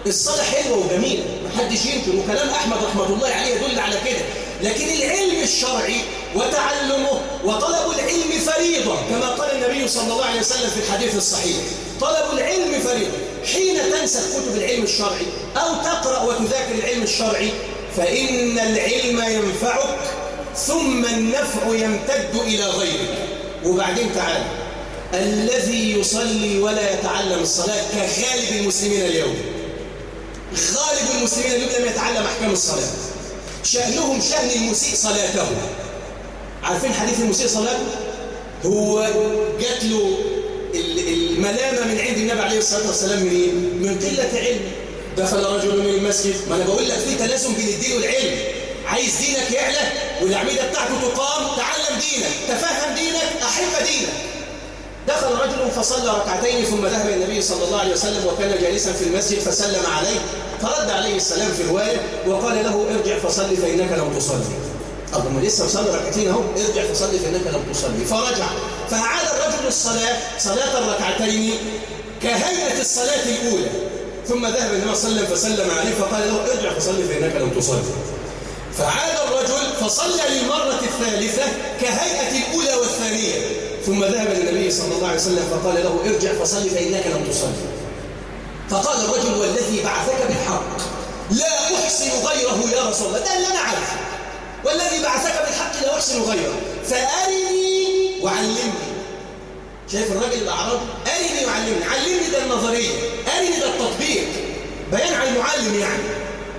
الصلاة حلوة وجميلة محدش ينكر. وكلام أحمد رحمة الله عليه يدل على كده. لكن العلم الشرعي وتعلمه وطلب العلم فريضة كما قال النبي صلى الله عليه وسلم في الحديث الصحيح طلب العلم فريضة. حين تنسخ كتب العلم الشرعي أو تقرأ وتذاكر العلم الشرعي فإن العلم ينفعك ثم النفع يمتد إلى غيرك. وبعدين تعالى الذي يصلي ولا يتعلم الصلاة كغالب المسلمين اليوم. غالب المسلمين اليوم لم يتعلم أحكام الصلاة. شأنهم شأن المسيء صلاته عارفين حديث المسيء صلاته هو جات له الملامة من عند النبي عليه الصلاة والسلام منين؟ من قلة علم. دخل رجل من المسجد ما أنا بقول لك في تلازم بين الدين والعلم. عايز دينك يعلى والأعمدة بتاعته تقام تعلم دينك تفهم دينك أحب دينك. دخل رجل فصلى ركعتين ثم ذهب النبي صلى الله عليه وسلم وكان جالسا في المسجد فسلم عليه. فرد عليه السلام في رواية وقال له ارجع فصلي فإنك لم تصلي. ما لسه وصلي ركعتين أهو ارجع فصلي فإنك لم تصلي. فرجع فأعاد الرجل الصلاة صلاة الركعتين كهيئة الصلاة الأولى. ثم ذهب النبي صلى الله عليه وسلم فسلم عليه فقال له ارجع فصلي فإنك لم تصلي. فعاد الرجل فصلى للمرة الثالثة كهيئة الأولى والثانية. ثم ذهب للنبي صلى الله عليه وسلم فقال له ارجع فصلي فإنك لم تصلي. فقال الرجل والذي بعثك بالحق لا أحسن غيره يا رسول الله. ده اللي أنا عارفه. والذي بعثك بالحق لا أحسن غيره. فأرني وعلمني. شايف الراجل الأعرابي أرني وعلمني. علمني ده النظرية. أرني ده التطبيق. بيان عن المعلم يعني.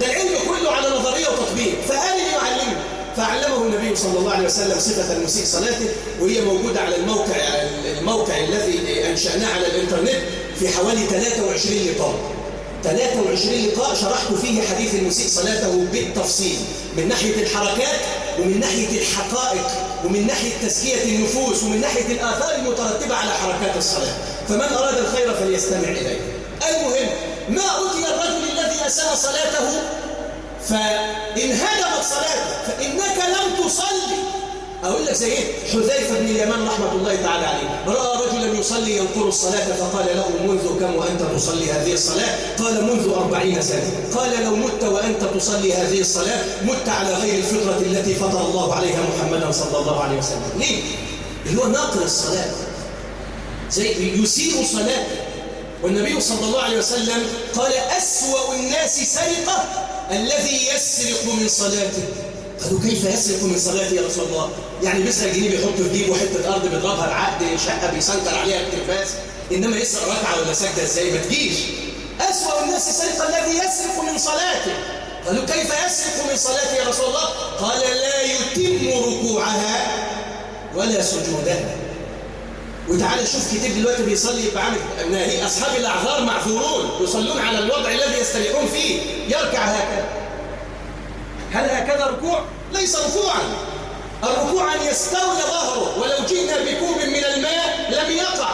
ده العلم كله على نظرية وتطبيق. فأرني وعلمني. فعلمه النبي صلى الله عليه وسلم صفة المسيء صلاته وهي موجودة على الموقع الموقع الذي أنشأناه على الإنترنت. في حوالي 23 لقاء. 23 لقاء شرحت فيه حديث المسيء صلاته بالتفصيل من ناحية الحركات ومن ناحية الحقائق ومن ناحية تزكية النفوس ومن ناحية الآثار المترتبة على حركات الصلاة. فمن أراد الخير فليستمع إليه. المهم ما أتي الرجل الذي أساء صلاته؟ فانهدمت صلاته فإنك لم تصلي. أقول لك زي إيه؟ حذيفة بن اليمان رحمة الله تعالى عليه. رأى رجلا يصلي ينقر الصلاة فقال له منذ كم وأنت تصلي هذه الصلاة؟ قال منذ أربعين سنة. قال لو مت وأنت تصلي هذه الصلاة مت على غير الفطرة التي فطر الله عليها محمدا صلى الله عليه وسلم. ليه؟ اللي هو ناقر الصلاة. زي يسيء صلاة والنبي صلى الله عليه وسلم قال أسوأ الناس سرقة الذي يسرق من صلاته. قالوا كيف يسرق من صلاته يا رسول الله؟ يعني بيسرق جنيه بيحط في جيبه حتة أرض بيضربها العقد شقة بيسنكر عليها التلفاز إنما يسرق ركعة ولا سجدة إزاي؟ ما تجيش. أسوأ الناس سرقه الذي يسرق من صلاته. قالوا كيف يسرق من صلاته يا رسول الله؟ قال لا يتم ركوعها ولا سجودها. وتعالى شوف كتير دلوقتي بيصلي يبقى هي أصحاب الأعذار معذورون يصلون على الوضع الذي يستريحون فيه. يركع هكذا. هل هكذا ركوع؟ ليس ركوعا. الركوع أن يستولى ظهره. ولو جئنا بكوب من الماء لم يقع.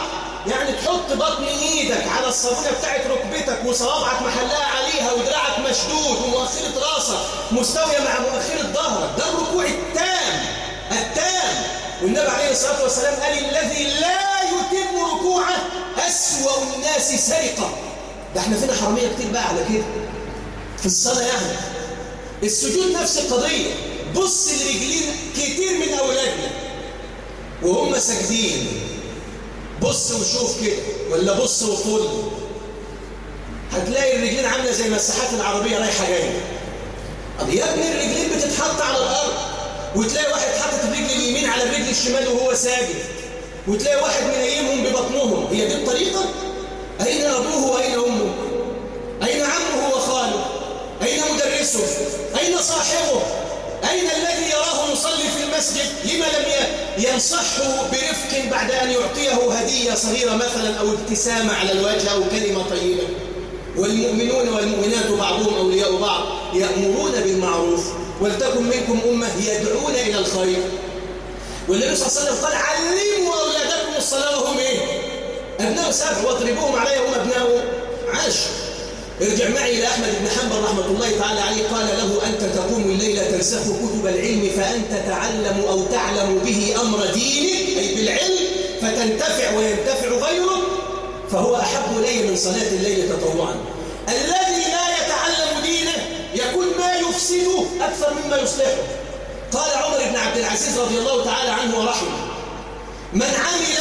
يعني تحط بطن إيدك على الصابونة بتاعت ركبتك وصوابعك محلها عليها ودراعك مشدود ومؤخرة راسك مستوية مع مؤخرة ظهرك. ده الركوع التام التام. والنبي عليه الصلاة والسلام قال الذي لا يتم ركوعه أسوأ الناس سرقة. ده إحنا فينا حرامية كتير بقى على كده. في الصلاة يعني. السجود نفس القضية. بص لرجلين كتير من أولادنا وهم ساجدين. بص وشوف كده ولا بص وطل هتلاقي الرجلين عاملة زي مساحات العربية رايحة جاية. طب يا ابني الرجلين بتتحط على الأرض وتلاقي واحد حاطط الرجل اليمين على الرجل الشمال وهو ساجد وتلاقي واحد منيمهم ببطنهم. هي دي الطريقة؟ أين أبوه وأين أمه؟ ينصحه برفق بعد أن يعطيه هدية صغيرة مثلا أو ابتسامة على الوجه أو كلمة طيبة. والمؤمنون والمؤمنات بعضهم أولياء بعض يأمرون بالمعروف ولتكن منكم أمة يدعون إلى الخير. والنبي صلى الله عليه وسلم قال علموا أولادكم الصلاة وهم إيه؟ أبناء سبع واضربوهم عليها هم أبناء عشر. ارجع معي إلى أحمد بن حنبل رحمة الله تعالى عليه. قال له أنت تقوم الليلة تنسخ كتب العلم فأنت تعلم أو تعلم به أمر دينك أي بالعلم فتنتفع وينتفع غيرك فهو أحب إلي من صلاة الليل تطوعا. الذي لا يتعلم دينه يكون ما يفسده أكثر مما يصلحه. قال عمر بن عبد العزيز رضي الله تعالى عنه ورحمه من عمل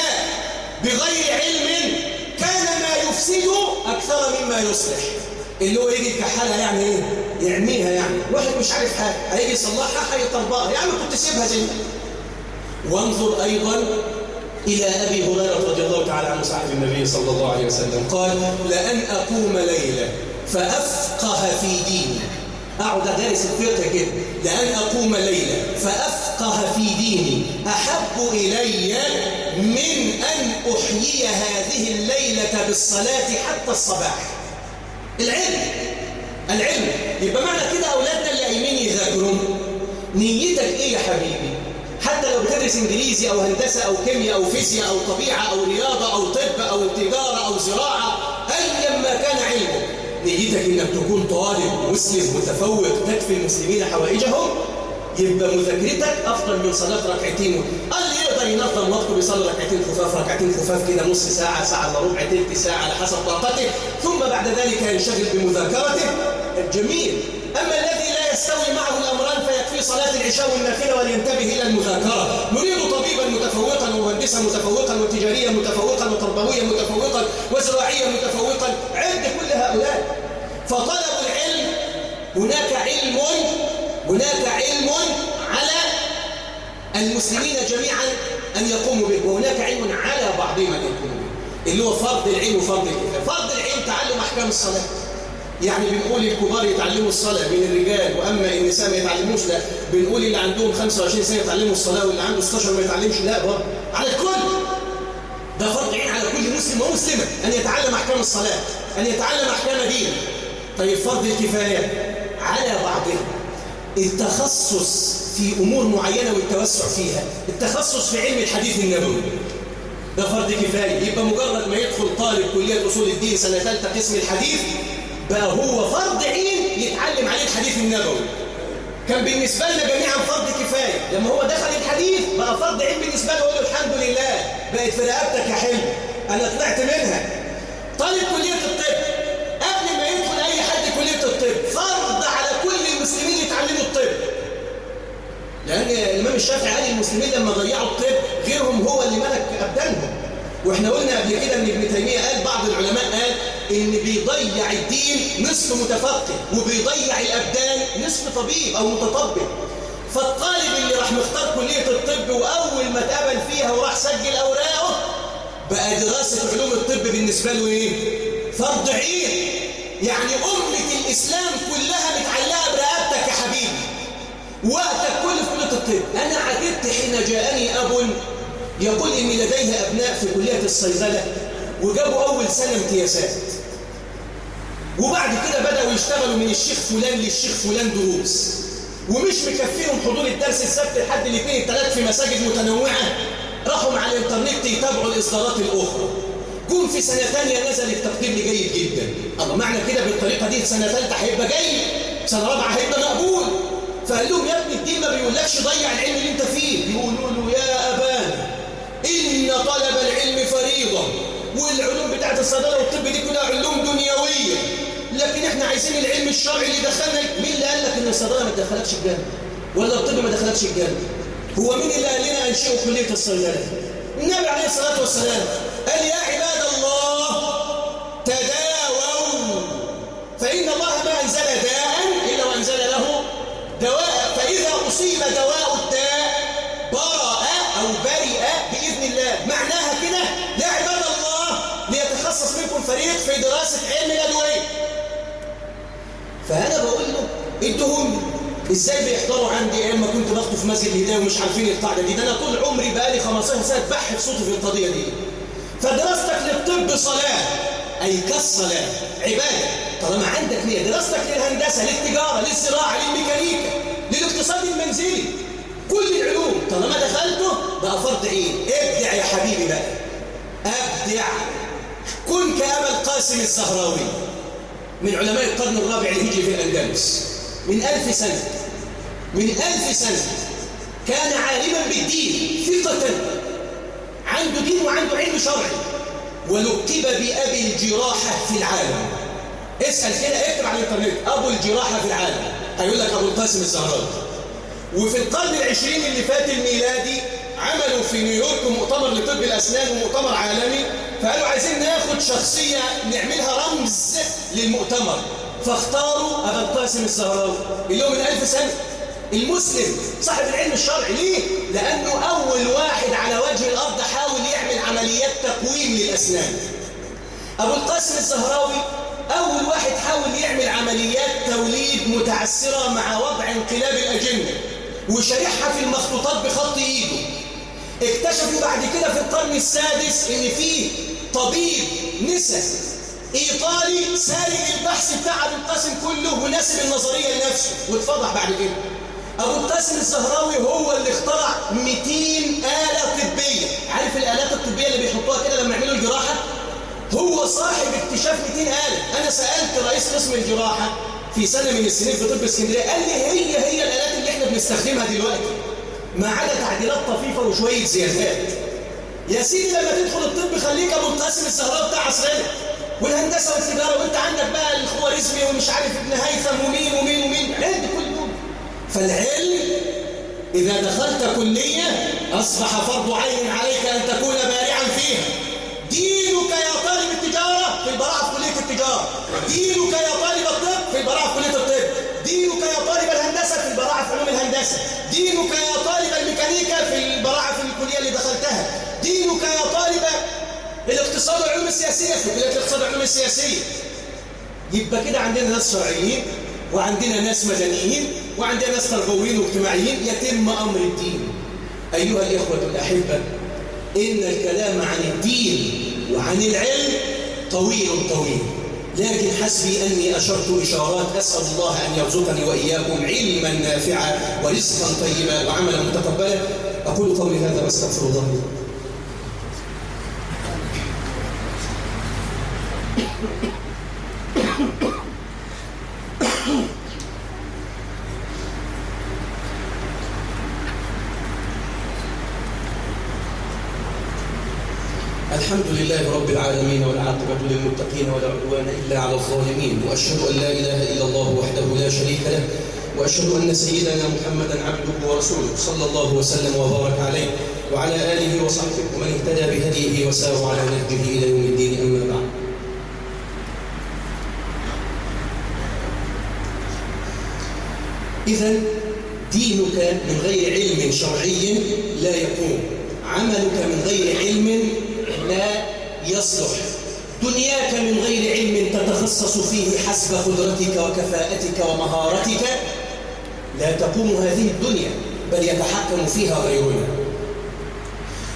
بغير علم كان ما يفسده أكثر مما يصلح. اللي هو يجي كحالها يعني إيه؟ يعميها يعني. واحد مش عارف حاجة. هيجي يصلحها هيطبقها يعني كنت سيبها زي وانظر أيضا إلى أبي هريرة رضي الله تعالى عنه صاحب النبي صلى الله عليه وسلم. قال لأن أقوم ليلة فأفقه في ديني. أقعد أدرس الفقه كده. لأن أقوم ليلة فأفقه في ديني. أحب إلي من أن أحيي هذه الليلة بالصلاة حتى الصباح. العلم. العلم. يبقى معنى كده أولادنا اللي قايمين يذاكروا نيتك إيه يا حبيبي؟ حتى لو بتدرس إنجليزي أو هندسة أو كيمياء أو فيزياء أو طبيعة أو رياضة أو طب أو تجارة أو زراعة ايا ما كان علمك نيتك إنك تكون طالب مسلم متفوق تكفي المسلمين حوائجهم يبقى مذاكرتك أفضل من صلاة ركعتين. قال يقدر ينظم وقته بيصلي ركعتين خفاف ركعتين خفاف كده نص ساعة ساعة إلا ربع تلت ساعة على حسب طاقته. ثم بعد ذلك ينشغل بمذاكرته جميل أما الذي لا يستوي معه الأمران فيكفي صلاة العشاء والنافلة ولينتبه إلى المذاكرة. نريد طبيبا متفوقا ومهندسا متفوقا وتجاريا متفوقا وتربويا متفوقا وزراعيا متفوقا. عد كل هؤلاء. فطلب العلم هناك علم هناك علم على المسلمين جميعا أن يقوموا به. وهناك علم على بعضهم أن يقوموا به. اللي هو فرض العلم وفرض الكفاية. فرض العلم تعلم أحكام الصلاة. يعني بنقول الكبار يتعلموا الصلاة من الرجال وأما النساء ما يتعلموش لا. بنقول اللي عندهم 25 سنة يتعلموا الصلاة واللي عنده 16 ما يتعلمش لا برضه. على الكل. ده فرض عين على كل مسلم ومسلمة. أن يتعلم أحكام الصلاة أن يتعلم أحكام دينه طيب فرض الكفاية على بعضهم. التخصص في أمور معينة والتوسع فيها. التخصص في علم الحديث النبوي. ده فرض كفاية. يبقى مجرد ما يدخل طالب كلية أصول الدين سنة ثالثة قسم الحديث بقى هو فرض عين يتعلم عليه الحديث النبوي. كان بالنسبة لنا جميعا فرض كفاية. لما هو دخل الحديث بقى فرض عين بالنسبة له له الحمد لله. بقت في رقبتك يا حلم أنا طلعت منها. طالب كلية الطب. قبل ما يدخل أي حد كلية الطب فرض المسلمين يتعلموا الطب. لأن الإمام الشافعي قال المسلمين لما ضيعوا الطب غيرهم هو اللي ملك أبدانهم. وإحنا قلنا قبل كده إن ابن تيمية قال بعض العلماء قال إن بيضيع الدين نصف متفقه وبيضيع الأبدان نصف طبيب أو متطبب. فالطالب اللي راح مختار كلية الطب وأول ما اتقبل فيها وراح سجل أوراقه بقى دراسة علوم الطب بالنسبة له إيه؟ فرض عين. يعني أمة الإسلام كلها متعلقة برقبتك يا حبيبي. وقتك كله في كلية الطب. أنا عجبت حين جاءني أب يقول إن لديه أبناء في كلية الصيدلة وجابوا أول سنة امتيازات. وبعد كده بدأوا يشتغلوا من الشيخ فلان للشيخ فلان دروس. ومش مكفيهم حضور الدرس السبت لحد الاثنين الثلاث في مساجد متنوعة. راحوا على الإنترنت يتابعوا الإصدارات الأخرى. جم في سنة ثانية نزل التقديم لي جيد جدا. الله معنى كده بالطريقة دي سنة ثالثة هيبقى جيد سنة رابعة هيبقى مقبول. فقال لهم يا ابني الدين ما بيقولكش ضيع العلم اللي انت فيه. يقولوا له يا أبانا إن طلب العلم فريضة والعلوم بتاعت الصيدلة والطب دي كلها علوم دنيوية. لكن إحنا عايزين العلم الشرعي اللي دخلنا مين اللي قال لك إن الصيدلة ما تدخلكش الجنة ولا الطب ما دخلكش الجنة هو مين اللي قال لنا أنشئوا كلية الصيدلة؟ النبي عليه الصلاة والسلام. قال يا عباد الله تداووا. فإن الله ما أنزل داء إلا وأنزل له دواء. فإذا أصيب دواء الداء برأ أو برئ بإذن الله. معناها كده يا عباد الله ليتخصص منكم فريق في دراسة علم الأدوية. فأنا بقول له ادهم إزاي بيحضروا عندي أيام ما كنت باخده في مسجد الهدايه ومش عارفين القاعدة دي؟ ده أنا طول عمري بقالي 15 سنة بحث صوتي في القضية دي. فدراستك للطب صلاة. أي كالصلاة. عبادة. طالما عندك نية دراستك للهندسة للتجارة للزراعة للميكانيكا للاقتصاد المنزلي. كل العلوم. طالما دخلته بقى فرض عين ابدع يا حبيبي بقى. ابدع. كن كأبا القاسم الزهراوي. من علماء القرن الرابع الهجري في الأندلس. من ألف سنة. من ألف سنة. كان عالما بالدين ثقة. عنده دين وعنده علم شرعي. ولقب بأبي الجراحة في العالم. اسأل كده اكتب على الانترنت. أبو الجراحة في العالم. هيقول لك أبو القاسم الزهراوي. وفي القرن العشرين اللي فات الميلادي عملوا في نيويورك مؤتمر لطب الأسنان ومؤتمر عالمي. فقالوا عايزين ناخد شخصية نعملها رمز للمؤتمر. فاختاروا أبا القاسم الزهراوي. اللي هو من ألف سنة. المسلم صاحب العلم الشرعي ليه؟ لأنه أول واحد على وجه الأرض حاول يعمل عمليات تقويم للأسنان. أبو القاسم الزهراوي أول واحد حاول يعمل عمليات توليد متعسرة مع وضع انقلاب الأجنة وشريحها في المخطوطات بخط إيده. اكتشفوا بعد كده في القرن السادس إن في طبيب نسا إيطالي سارق البحث بتاع أبو القاسم كله وناسب النظرية لنفسه واتفضح بعد كده. أبو القاسم الزهراوي هو اللي اخترع 200 آلة طبية. عارف الآلات الطبية اللي بيحطوها كده لما يعملوا الجراحة؟ هو صاحب اكتشاف 200 آلة. أنا سألت رئيس قسم الجراحة في سنة من السنين في طب اسكندرية قال لي هي هي الآلات اللي إحنا بنستخدمها دلوقتي. ما عدا تعديلات طفيفة وشوية زيادات. يا سيدي لما تدخل الطب خليك أبو القاسم الزهراء بتاع عصرنا والهندسة والتجارة وأنت عندك بقى الخوارزمي ومش عارف ابن هيثم ومين ومين ومين. عد كل فالعلم إذا دخلت كلية أصبح فرض عين عليك أن تكون بارعا فيها. دينك يا طالب التجارة في البراعه في كلية التجارة. دينك يا طالب الطب في البراعه في كلية الطب. دينك يا طالب الهندسة في البراعه في علوم الهندسة. دينك يا طالب الميكانيكا في البراعه في الكلية اللي دخلتها. دينك يا طالب الاقتصاد والعلوم السياسية في كلية الاقتصاد والعلوم السياسية. يبقى كده عندنا ناس شرعيين وعندنا ناس مدنيين وعندنا ناس تربويين واجتماعيين يتم أمر الدين. أيها الإخوة الأحبة إن الكلام عن الدين وعن العلم طويل طويل. لكن حسبي أني أشرت إشارات أسأل الله أن يرزقني وإياكم علما نافعا ورزقا طيبا وعملا متقبلا. أقول قولي هذا واستغفر الله لي الحمد لله رب العالمين والعاقبة للمتقين ولا عدوان إلا على الظالمين وأشهد أن لا إله إلا الله وحده لا شريك له وأشهد أن سيدنا محمدا عبده ورسوله صلى الله وسلم وبارك عليه وعلى آله وصحبه ومن اهتدى بهديه وسار على نهجه إلى يوم الدين أما بعد. إذا دينك من غير علم شرعي لا يقوم عملك من غير علم لا يصلح. دنياك من غير علم تتخصص فيه حسب قدرتك وكفاءتك ومهارتك. لا تقوم هذه الدنيا بل يتحكم فيها غيرنا.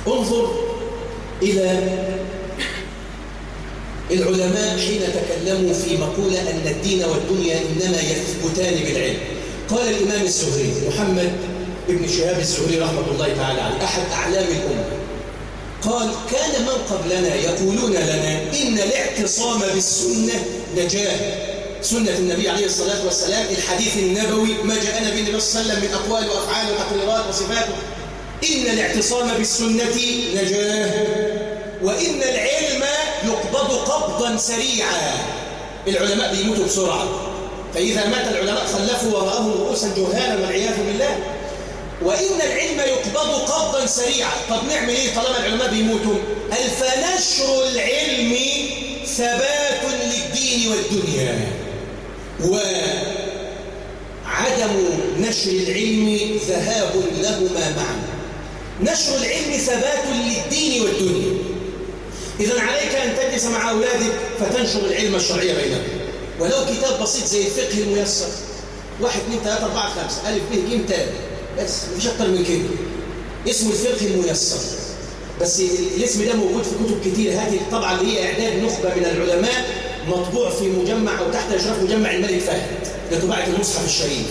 انظر إلى العلماء حين تكلموا في مقولة أن الدين والدنيا إنما يثبتان بالعلم. قال الإمام الزهري محمد ابن شهاب الزهري رحمة الله تعالى عليه أحد أعلام الأمة قال كان من قبلنا يقولون لنا إن الاعتصام بالسنة نجاة. سنة النبي عليه الصلاة والسلام الحديث النبوي ما جاءنا به النبي صلى الله عليه وسلم من أقوال وأفعال وتقريرات وصفات. إن الاعتصام بالسنة نجاة. وإن العلم يقبض قبضا سريعا. العلماء بيموتوا بسرعة. فإذا مات العلماء خلفوا وراءهم رؤوسا جهالا والعياذ بالله. وإن العلم يقبض قبضا سريعا. طب نعمل إيه طالما العلماء بيموتوا؟ قال فنشر العلم ثبات للدين والدنيا؟ وعدم نشر العلم ذهاب لهما معا. نشر العلم ثبات للدين والدنيا. إذا عليك أن تجلس مع أولادك فتنشر العلم الشرعي بينهم. ولو كتاب بسيط زي الفقه الميسر. واحد اثنين ثلاثة أربعة خمسة. ألف ب ج تاني بس مفيش أكتر من كده. اسمه الفقه الميسر. بس الاسم ده موجود في كتب كتير. هذه طبعا هي إعداد نخبة من العلماء مطبوع في مجمع أو تحت إشراف مجمع الملك فهد. لطباعة المصحف الشريف.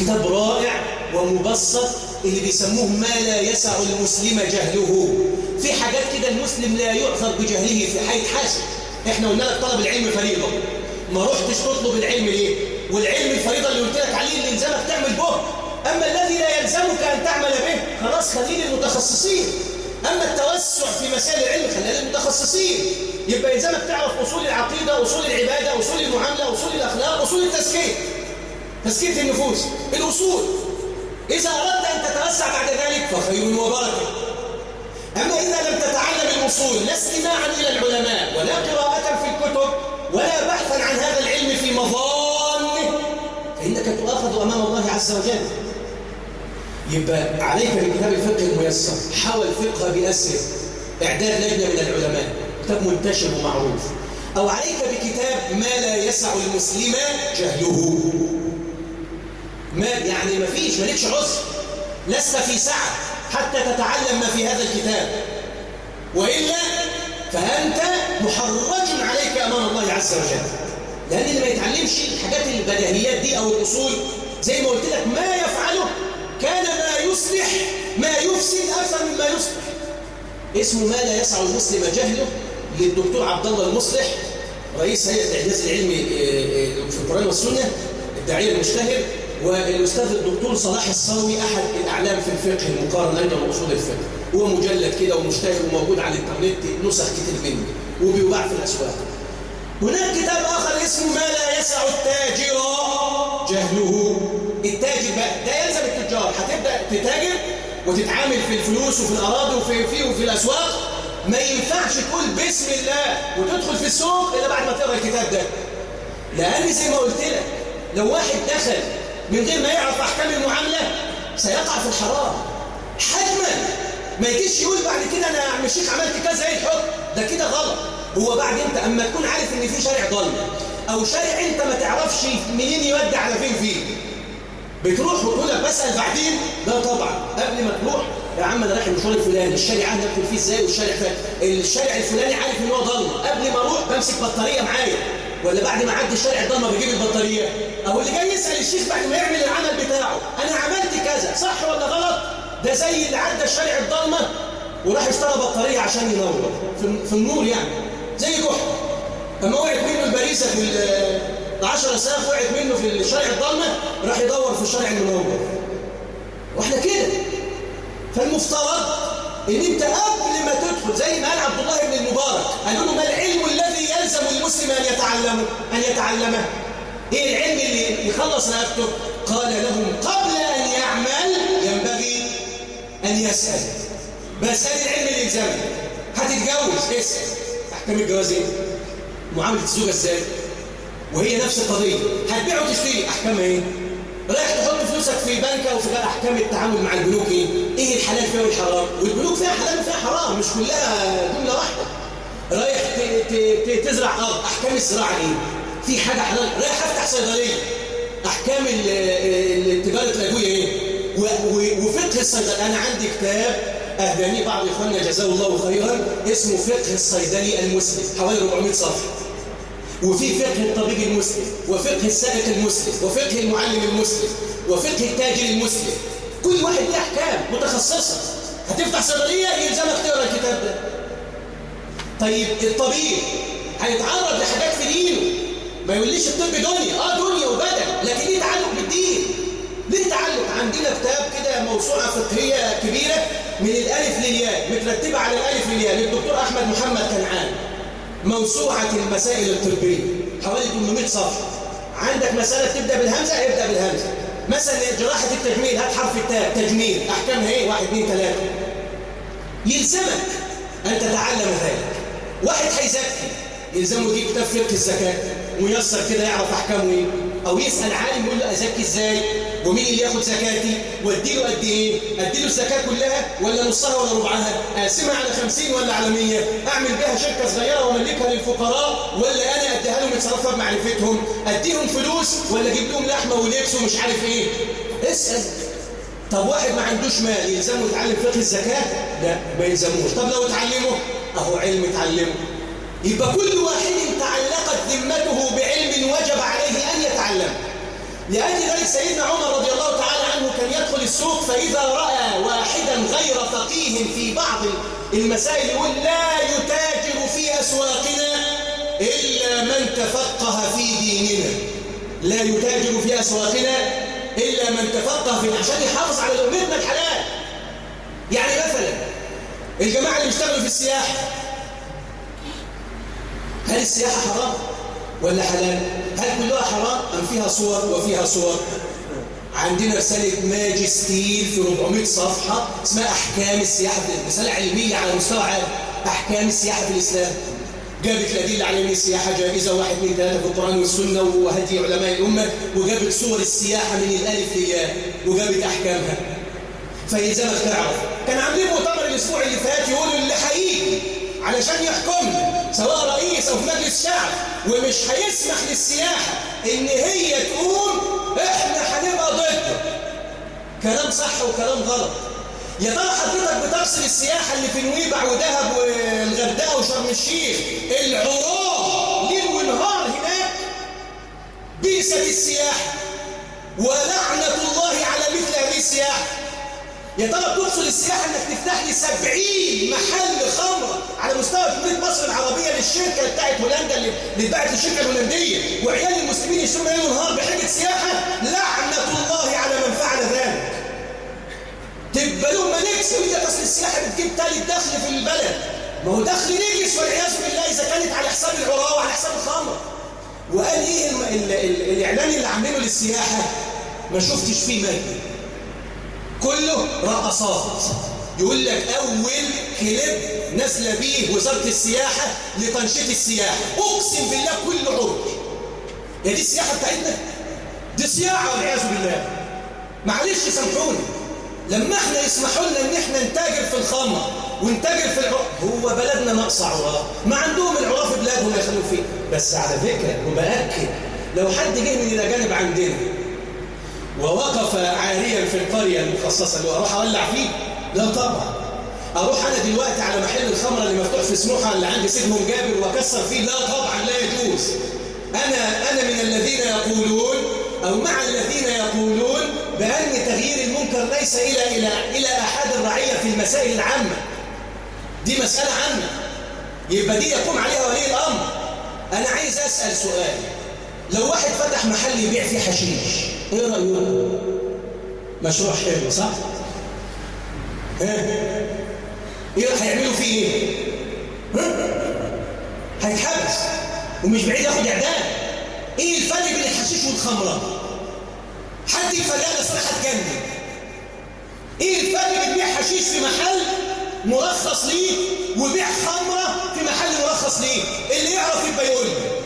كتاب رائع ومبسط اللي بيسموه ما لا يسع المسلم جهله. في حاجات كده المسلم لا يعذر بجهله في حي حاسب. إحنا قلنا لك طلب العلم فريضة. ما رحتش تطلب العلم ليه؟ والعلم الفريضة اللي قلت لك عليه اللي يلزمك تعمل به أما الذي لا يلزمك أن تعمل به. خلاص خليه للمتخصصين أما التوسع في مسائل العلم خليه للمتخصصين يبقى يلزمك تعرف أصول العقيدة أصول العبادة أصول المعاملة أصول الأخلاق أصول التزكية. تزكية النفوس الأصول. إذا أردت أن تتوسع بعد ذلك فخير وبركة. أما إذا لم تتعلم الأصول لا استماعا إلى العلماء ولا قراءة في الكتب ولا بحثا عن هذا العلم في مظانه فإنك تؤاخذ أمام الله عز وجل. يبقى عليك بكتاب الفقه الميسر. حاول فقه بأسره إعداد لجنة من العلماء. كتاب منتشر ومعروف. أو عليك بكتاب ما لا يسع المسلم جهله. ما يعني ما فيش مالكش عذر. لست في سعة حتى تتعلم ما في هذا الكتاب. وإلا فأنت محرج عليك أمام الله عز وجل. لأن اللي ما يتعلمش الحاجات البديهيات دي أو الأصول زي ما قلت لك ما يفعله. كان ما يصلح ما يفسد أكثر مما يصلح. اسمه ما لا يسع المسلم جهله للدكتور عبد الله المصلح رئيس هيئة الإعجاز العلمي آه، آه، في القرآن والسنة الداعية المشتهر والأستاذ الدكتور صلاح الصاوي أحد الأعلام في الفقه المقارن أيضا وأصول الفقه. هو مجلد كده ومشتهر وموجود على الإنترنت نسخ كتير منه وبيباع في الأسواق. هناك كتاب آخر اسمه ما لا يسع التاجر جهله. التاجر بقى ده تتاجر وتتعامل في الفلوس وفي الأراضي وفي, في وفي الأسواق ما ينفعش تقول بسم الله وتدخل في السوق إلا بعد ما تقرأ الكتاب ده. لأن زي ما قلت لك لو واحد دخل من غير ما يعرف أحكام المعاملة سيقع في الحرام. حتما. ما يجيش يقول بعد كده أنا عم الشيخ عملت كذا إيه الحكم؟ ده كده غلط. هو بعد أنت أما تكون عارف إن في شارع ضل أو شارع أنت ما تعرفش منين يودي على فين فيه. بتروح وتقول لك بسأل بعدين؟ لا طبعا. قبل ما تروح. يا عم أنا رايح المشوار الفلاني. الشارع عندي ادخل فيه إزاي؟ والشارع فين الشارع الفلاني عارف إن هو ضلمة. قبل ما أروح بمسك بطارية معايا. ولا بعد ما اعدي الشارع الضلمة بجيب البطارية. أو اللي جاي يسأل الشيخ بعد ما يعمل العمل بتاعه. أنا عملت كذا. صح ولا غلط؟ ده زي اللي عدى الشارع الضلمة وراح اشترى بطارية عشان ينور. في النور يعني. زي جحر أما وقعت منه البريسه في العشرة ساعة وقعت منه في الشارع الضلمة راح يدور في الشارع المنور وإحنا كده. فالمفترض إن أنت قبل ما تدخل زي ما قال عبد الله بن المبارك قالوا له ما العلم الذي يلزم المسلم أن يتعلمه؟ أن يتعلمه. إيه العلم اللي يخلص رقبته قال لهم قبل أن يعمل ينبغي أن يسأل. بس ادي العلم يلزمك هتتجوز؟ اسأل. أحكام الجواز إيه؟ معاملة الزوجة إزاي؟ وهي نفس القضية. هتبيع وتشتري. احكامها إيه؟ رايح تحط فلوسك في بنك أو في أحكام التعامل مع البنوك إيه؟ إيه الحلال فيها والحرام؟ والبنوك فيها حلال وفيها حرام مش كلها جملة واحدة. رايح تزرع أرض. أحكام الزراعة إيه؟ في حاجة حلال. رايح أفتح صيدلية. أحكام التجارة الأدوية إيه؟ وفقه الصيدله أنا عندي كتاب أهداني بعض إخواننا جزاه الله خيرا اسمه فقه الصيدلي المسلم حوالي 400 صفحة. وفي فقه الطبيب المسلم وفقه السائق المسلم وفقه المعلم المسلم وفقه التاجر المسلم. كل واحد له أحكام متخصصة. هتفتح صيدلية؟ يلزمك تقرأ الكتاب ده؟ طيب الطبيب هيتعرض لحاجات في دينه. ما يقوليش الطب دنيا. آه دنيا وبدن لكن ليه تعلق بالدين؟ ليه تعلق؟ عندنا كتاب كده موسوعة فقهية كبيرة من الألف للياء مترتبة على الألف للياء للدكتور أحمد محمد كنعان. موسوعة المسائل الطبية حوالي 800 صفحة. عندك مسألة تبدأ بالهمزة؟ ابدأ بالهمزة. مثلا جراحة التجميل هات حرف التاء. تجميل. أحكامها إيه؟ واحد اثنين ثلاثة. يلزمك أن تتعلم ذلك. واحد هيزكي. يلزمه يجيب كتاب فقه الزكاة ميسر كده يعرف أحكامه إيه. أو يسأل عالم يقول له أزكي إزاي؟ ومين اللي ياخد زكاتي؟ واديله قد إيه أديله الزكاة كلها ولا نصها ولا ربعها؟ اقسمها على 50 ولا على 100 أعمل بها شركة صغيرة وأملكها للفقراء ولا أنا أديها لهم يتصرفوا بمعرفتهم أديهم فلوس ولا أجيب لهم لحمة ولبس ومش عارف إيه؟ اسأل. طب واحد ما عندوش مال يلزمه يتعلم فقه الزكاة؟ لا ما يلزموش. طب لو اتعلمه؟ أهو علم اتعلمه. يبقى كل واحد تعلقت ذمته بعلم وجب عليه لأجل ذلك سيدنا عمر رضي الله تعالى عنه كان يدخل السوق فإذا رأى واحدا غير فقيه في بعض المسائل يقول لا يتاجر في أسواقنا إلا من تفقه في ديننا. لا يتاجر في أسواقنا إلا من تفقه في عشان يحافظ على أمتنا الحلال. يعني مثلا الجماعة اللي بيشتغلوا في السياحة هل السياحة حرام؟ ولا حلال؟ هل كلها حرام أم فيها صور وفيها صور؟ عندنا رسالة ماجستير في 400 صفحة اسمها أحكام السياحة في رسالة علمية على مستوى عالي أحكام السياحة في الإسلام. جابت الأدلة على أن السياحة جائزة واحد من ثلاثة في القرآن والسنة وهدي علماء الأمة وجابت صور السياحة من الألف للياء وجابت أحكامها. فيلزمك تعرف كان عاملين مؤتمر الأسبوع اللي فات يقولوا اللي هيجي علشان يحكمنا. سواء رئيس أو في مجلس شعب ومش هيسمح للسياحة إن هي تقوم إحنا هنبقى ضده كلام صح وكلام غلط. يا ترى حضرتك بتفصل السياحة اللي في نويبع ودهب والغردقة وشرم الشيخ العراة ليل ونهار هناك؟ بيست السياحة. ولعنة الله على مثل هذه السياحة. يا ترى تقصد السياحة إنك تفتح لي 70 محل خمرة على مستوى جمهورية مصر العربية للشركة بتاعت هولندا اللي اتباعت للشركة الهولندية؟ وعيال المسلمين يشتروا ليل ونهار بحجة سياحة؟ لعنة الله على من فعل ذلك. تبقى لهم مالكس وانت اصل السياحة بتجيب تالي الدخل في البلد؟ ما هو دخل نجس والعياذ بالله إذا كانت على حساب العراة وعلى حساب الخمر وقال إيه ال ال ال الإعلان اللي عاملينه للسياحة؟ ما شفتش فيه مادة كله رقصات يقول لك أول كليب نازلة بيه وزارة السياحة لتنشيط السياحة. أقسم بالله كله عرج هي دي السياحة بتاعتنا. دي صياعة والعياذ بالله. معلش سامحوني. لما إحنا يسمحوا لنا إن إحنا نتاجر في الخمر ونتاجر في العراف هو بلدنا ناقصه عراف ما عندهم العراف في بلادهم يخلوا فيه. بس على فكرة وباكد لو حد جه من الاجانب عندنا ووقف عاريا في القرية المخصصة اللي أروح أولع فيه. لا طبعا. أروح أنا دلوقتي على محل الخمرة اللي مفتوح في سموحة اللي عند سيدهم جابر وأكسر فيه. لا طبعا لا يجوز. أنا أنا من الذين يقولون أو مع الذين يقولون بأن تغيير المنكر ليس إلى إلى إلى أحد الرعية في المسائل العامة. دي مسألة عامة. يبقى دي يقوم عليها ولي الأمر. أنا عايز أسأل سؤال. لو واحد فتح محل يبيع فيه حشيش إيه رأيكم مشروع حلو صح؟ ها إيه هيعملوا فيه إيه؟ هيتحبس ومش بعيد ياخد اعدام. إيه الفرق بين الحشيش والخمرة؟ حد يفرقنا صراحة هتجنن. إيه الفرق بين بيع حشيش في محل مرخص ليه وبيع خمرة في محل مرخص ليه؟ اللي يعرف يبقى يقول لي.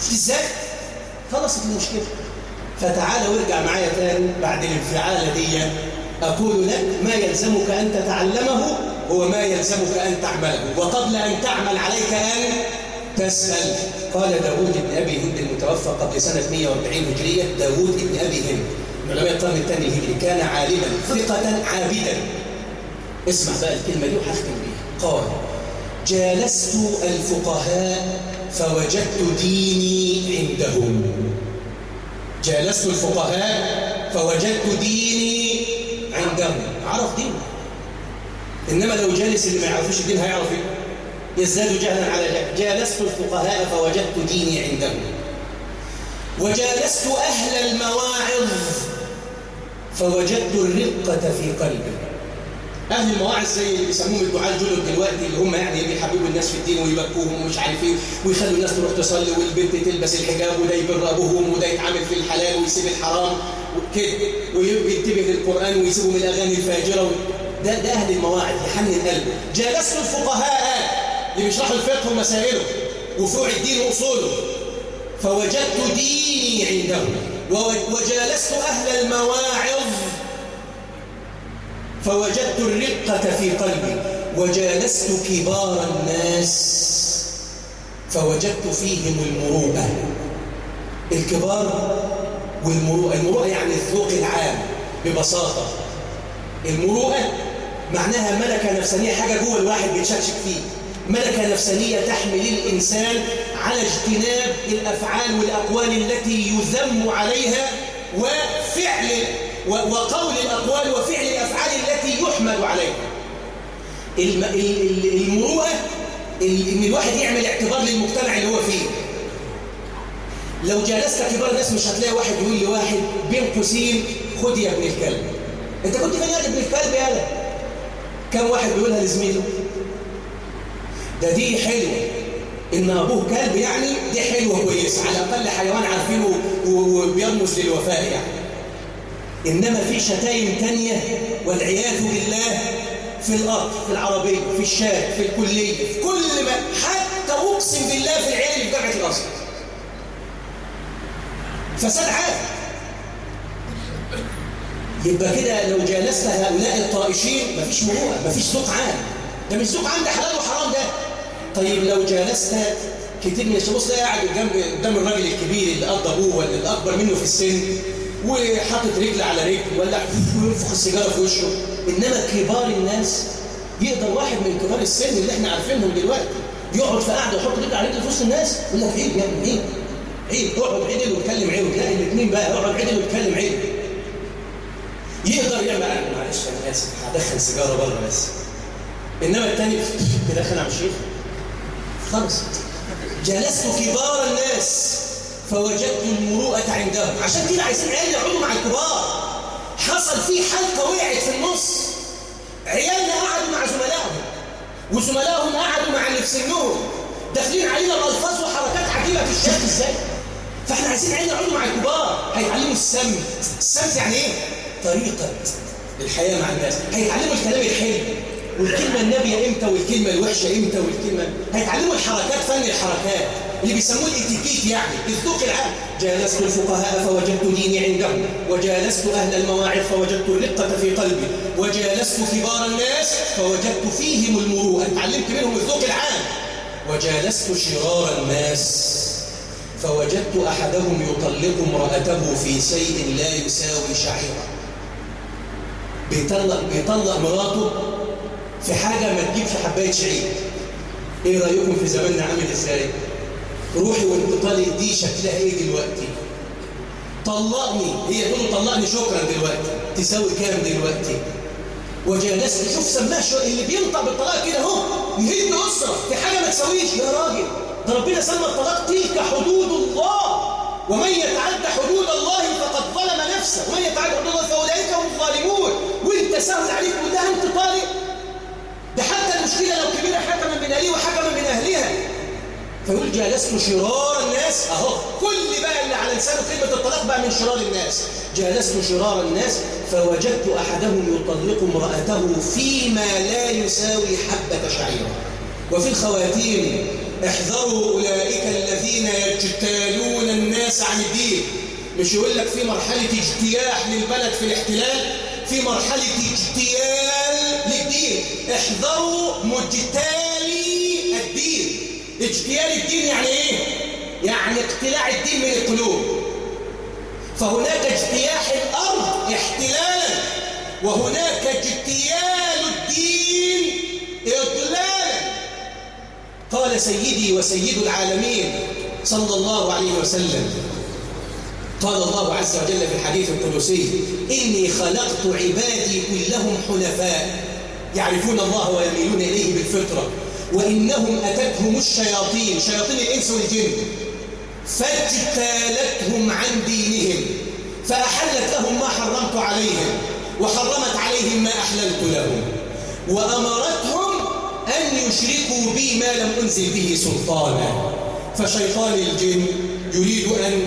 إزاي خلصت المشكلة. فتعال وارجع معايا تاني بعد الانفعالة دي أقول لك ما يلزمك أن تتعلمه هو ما يلزمك أن تعمله. وقبل أن تعمل عليك أن تسأل. قال داود بن أبي هند المتوفى قبل سنة 140 هجرية داود بن أبي هند. من علماء القرن الثاني الهجري كان عالما ثقة عابدا. اسمع بقى الكلمة دي وهختم بيها. قال جالست الفقهاء فوجدت ديني عندهم. جالست الفقهاء فوجدت ديني عندهم. عرف دينه إنما لو جالس اللي ما يعرفوش الدين هيعرف إيه؟ يزداد جهلا على جهل. جالست الفقهاء فوجدت ديني عندهم. وجالست أهل المواعظ فوجدت الرقة في قلبي. أهل المواعظ زي اللي بيسموهم الدعاء الجدد دلوقتي اللي هم يعني بيحببوا الناس في الدين ويبكوهم ومش عارف إيه ويخلوا الناس تروح تصلي والبنت تلبس الحجاب وده يبر أبوهم وده يتعامل في الحلال ويسيب الحرام وكده وينتبه للقرآن ويسيبوا من الأغاني الفاجرة ده ده أهل المواعظ يحنن قلبه جالست الفقهاء اللي بيشرحوا الفقه ومسائله وفروع الدين وأصوله. فوجدت ديني عندهم وجالست أهل المواعظ فوجدت الرقة في قلبي وجالست كبار الناس. فوجدت فيهم المروءة. الكبار والمروءة. المروءة يعني الذوق العام ببساطة. المروءة معناها ملكة نفسانية حاجة جوه الواحد بيتشكشك فيه. ملكة نفسانية تحمل الإنسان على اجتناب الأفعال والأقوال التي يذم عليها وفعل وقول الأقوال وفعل الأفعال التي يحمل عليها. المروءة إن الواحد يعمل اعتبار للمجتمع اللي هو فيه. لو جالست كبار الناس مش هتلاقي واحد يقول لواحد بين قوسين خد يا ابن الكلب. أنت كنت فين يا ابن الكلب يالا كم واحد بيقولها لزميله؟ ده دي حلوة. إن أبوه كلب يعني دي حلوة كويسة. على الأقل حيوان عارفينه وبيرمز للوفاء يعني. إنما في شتايم تانية والعياذ بالله في الأرض في العربية في الشارع في الكلية في كل ما حتى أقسم بالله في العيال اللي في جامعة الأزهر. فساد عام. يبقى كده لو جالست هؤلاء الطائشين مفيش مروءة مفيش ذوق عام. ده مش ذوق عام ده حلال وحرام ده. طيب لو جالست كتير من الشباب ده قاعد قدام قدام الراجل الكبير اللي قضى أبوه ولا أكبر منه في السن وحاطط رجل على رجل ولا وينفخ السيجارة في وشه. إنما كبار الناس يقدر واحد من كبار السن اللي إحنا عارفينهم دلوقتي يقعد في قعدة ويحط رجل على رجل في وسط الناس يقول لك عيب يا ابني عيب عيب اقعد عدل واتكلم عيب لا الاثنين بقى اقعد عدل واتكلم عيب يقدر يعمل معلش أنا اسف هدخن سيجارة بره بس. إنما الثاني تدخن على الشيخ. خلص جلست كبار الناس. فوجدت المروءة عندهم. عشان كده عايزين عيال يقعدوا مع الكبار. حصل فيه حلقة وقعت في النص. عيالنا قعدوا مع زملائهم. وزملائهم قعدوا مع اللي في سنهم. داخلين علينا بألفاظ وحركات عجيبة في الشيخ إزاي؟ فإحنا عايزين عيالنا يقعدوا مع الكبار. هيتعلموا السمت السمت يعني إيه؟ طريقة الحياة مع الناس. هيتعلموا الكلام الحلو. والكلمة النابية إمتى؟ والكلمة الوحشة إمتى؟ والكلمة هيتعلموا الحركات فن الحركات. اللي بيسموه الاتيكيت يعني الذوق العام جالست الفقهاء فوجدت ديني عندهم وجالست أهل المواعظ فوجدت الرقة في قلبي وجالست كبار الناس فوجدت فيهم المروءة تعلمت منهم الذوق العام وجالست شرار الناس فوجدت أحدهم يطلق امرأته في شيء لا يساوي شعيرا بيطلق, بيطلق مراته في حاجة ما تجيبش حباية شعير. إيه رأيكم في زماننا عامل إزاي؟ روحي وانتقالي دي شكلها إيه دلوقتي؟ طلقني هي تقول طلقني شكرا دلوقتي تساوي كام دلوقتي. وجالست شوف سماه شو اللي بينطق بالطلاق كده أهو يهد أسرة في حاجة ما تساويش يا راجل. ده ربنا سمى الطلاق تلك حدود الله. ومن يتعد حدود الله فقد ظلم نفسه. ومن يتعد حدود الله فأولئك هم الظالمون. وانت سهل عليك وده أنت طالق. ده حتى المشكلة لو كبيرة حكما من أهلها وحكما من أهلها. فيقول جالست شرار الناس. أهو. كل بقى اللي على لسانه كلمه الطلاق بقى من شرار الناس. جالست شرار الناس فوجدت أحدهم يطلق امرأته فيما لا يساوي حبة شعيرة. وفي الخواتيم احذروا أولئك الذين يجتالون الناس عن الدين. مش يقول لك في مرحلة اجتياح للبلد في الاحتلال في مرحلة اجتيال للدين. احذروا مجتالي الدين. اجتيال الدين يعني إيه؟ يعني اقتلاع الدين من القلوب. فهناك اجتياح الأرض احتلالا وهناك اجتيال الدين إضلالا. قال سيدي وسيد العالمين صلى الله عليه وسلم. قال الله عز وجل في الحديث القدسي إني خلقت عبادي كلهم حنفاء. يعرفون الله ويميلون إليه بالفطرة. وإنهم أتتهم الشياطين شياطين الإنس والجن. فاجتالتهم عن دينهم فأحلت لهم ما حرمت عليهم وحرمت عليهم ما أحللت لهم. وأمرتهم أن يشركوا بي ما لم أنزل به سلطانا. فشيطان الجن يريد أن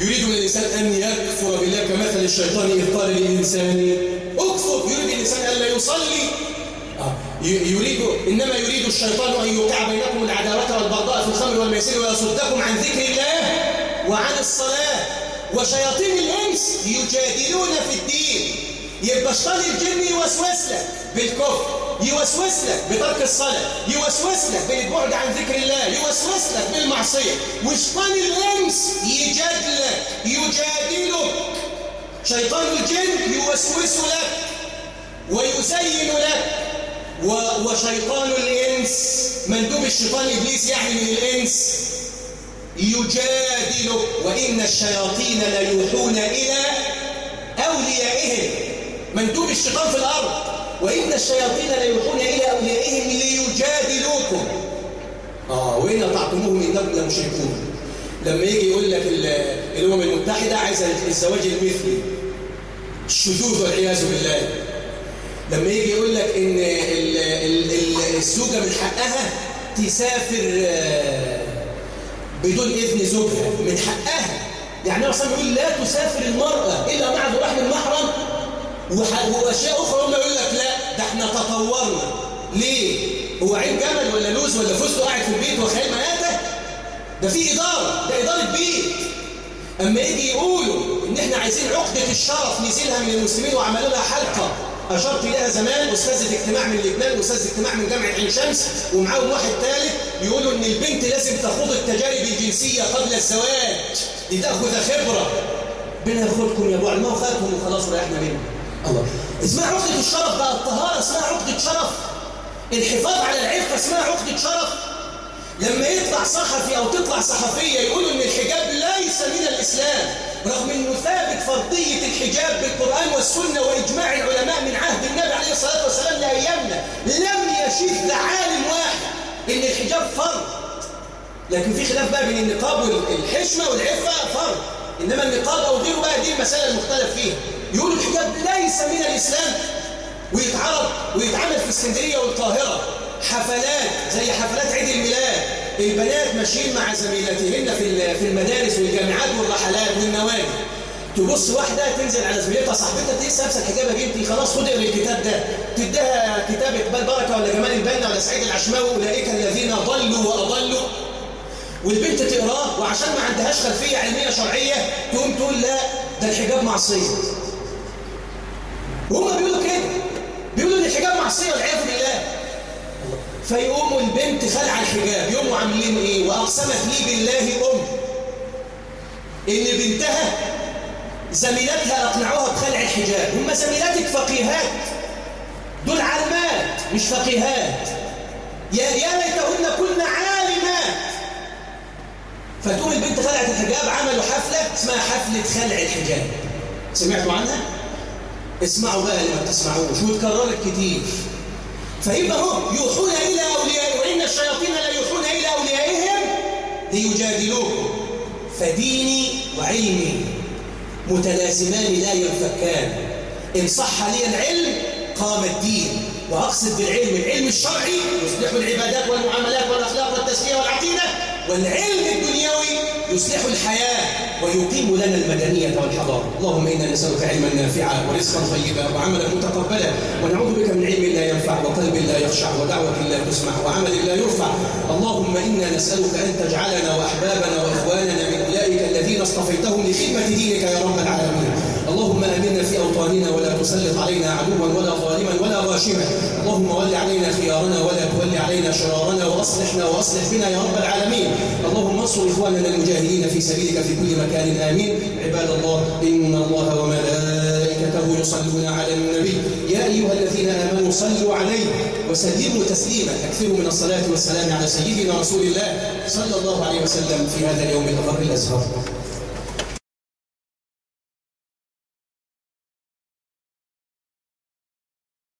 يريد الإنسان أن يكفر بالله كمثل الشيطان إذ قال للإنسان اكفر. يريد الإنسان ألا يصلي. يريد إنما يريد الشيطان أن يوقع بينكم العداوة والبغضاء في الخمر والميسر ويصدكم عن ذكر الله وعن الصلاة. وشياطين الإنس يجادلون في الدين. يبقى شيطان الجن يوسوس لك بالكفر يوسوس لك بترك الصلاة يوسوس لك بالبعد عن ذكر الله يوسوس لك بالمعصية. وشيطان الإنس يجادلك يجادلك. شيطان الجن يوسوس لك ويزين لك. وشيطان الإنس مندوب الشيطان إبليس يعني من الإنس يجادلك وإن الشياطين ليوحون إلى أوليائهم. مندوب الشيطان في الأرض وإن الشياطين ليوحون إلى أوليائهم ليجادلوكم. آه وإن أطعتموهم إنكم لمشركون لما يجي يقول لك الأمم المتحدة عايزة الزواج المثلي. الشذوذ والعياذ بالله. لما يجي يقول لك إن الزوجة من حقها تسافر بدون إذن زوجها. من حقها. يعني أصلا يقول لا تسافر المرأة إلا مع ذو رحم المحرم. وأشياء أخرى هم يقول لك لا ده إحنا تطورنا. ليه؟ هو عين جمل ولا لوز ولا فستق قاعد في البيت وخيال مآتة ده في إدارة ده إدارة بيت. أما يجي يقولوا إن إحنا عايزين عقدة الشرف نزيلها من المسلمين وعملوا لها حلقة أشرت إليها زمان أستاذة اجتماع من لبنان وأستاذ اجتماع من جامعة عين شمس ومعاهم واحد ثالث يقولوا إن البنت لازم تخوض التجارب الجنسية قبل الزواج. لتأخذ خبرة. ربنا ياخدكم يا أبو علماء وخدهم وخلاص ريحنا منهم الله. اسمها عقدة الشرف بقى الطهارة اسمها عقدة شرف. الحفاظ على العفة اسمها عقدة شرف. لما يطلع صحفي أو تطلع صحفية يقولوا إن الحجاب ليس من الإسلام. رغم أنه ثابت فرضية الحجاب بالقرآن والسنة وإجماع العلماء من عهد النبي عليه الصلاة والسلام لأيامنا لم يشذ عالم واحد أن الحجاب فرض. لكن في خلاف بقى بين النقاب والحشمة والعفة فرض. إنما النقاب أو غيره بقى دي المسألة المختلف فيها. يقولوا الحجاب ليس من الإسلام ويتعرض ويتعمل في اسكندرية والقاهرة حفلات زي حفلات عيد الميلاد. البنات ماشيين مع زميلاتهن في في المدارس والجامعات والرحلات والنوادي. تبص واحدة تنزل على زميلتها صاحبتها تلاقي لابسه الحجاب يا بنتي خلاص خد الكتاب ده. تديها كتاب إقبال بركة ولا جمال البنا ولا سعيد العشماوي أولئك الذين ضلوا وأضلوا. والبنت تقراه وعشان ما عندهاش خلفية علمية شرعية تقوم تقول لا ده الحجاب معصية. وهم بيقولوا كده. بيقولوا إن الحجاب معصية والعياذ بالله. فيقوموا البنت خلع الحجاب. يقوموا عاملين إيه؟ وأقسمت لي بالله أم. إن بنتها زميلاتها أقنعوها بخلع الحجاب. هم زميلاتك فقيهات. دول علمات مش فقيهات. يا ليتهن كن عالمات. فتقوم البنت خلعت الحجاب عملوا حفلة اسمها حفلة خلع الحجاب. سمعتوا عنها؟ اسمعوا بقى اللي ما بتسمعوش وتكررت كتير. فيبقى هم يوحون إلى أوليائهم وإن الشياطين لا يوحون إلى أوليائهم ليجادلوكم فديني وعلمي متلازمان لا ينفكان. إن صح لي العلم قام الدين وأقصد بالعلم العلم الشرعي يصلح العبادات والمعاملات والأخلاق والتزكية والعقيدة والعلم الدنيوي يصلح الحياة. ويقيم لنا المدنية والحضارة. اللهم إنا نسألك علما نافعا ورزقا طيبا وعملا متقبلا. ونعوذ بك من علم لا ينفع وقلب لا يخشع ودعوة لا تسمع وعمل لا يرفع. اللهم إنا نسألك أن تجعلنا وأحبابنا وإخواننا من أولئك الذين اصطفيتهم لخدمة دينك يا رب العالمين. اللهم آمنا في أوطاننا ولا تسلط علينا عدوا ولا ظالما ولا غاشما اللهم ول علينا خيارنا ولا تول علينا شرارنا وأصلحنا وأصلح بنا يا رب العالمين. اللهم انصر إخواننا المجاهدين في سبيلك في كل مكان آمين. عباد الله إن الله وملائكته يصلون على النبي. يا أيها الذين آمنوا صلوا عليه وسلموا تسليما. أكثروا من الصلاة والسلام على سيدنا رسول الله صلى الله عليه وسلم في هذا اليوم الأغر الأزهر.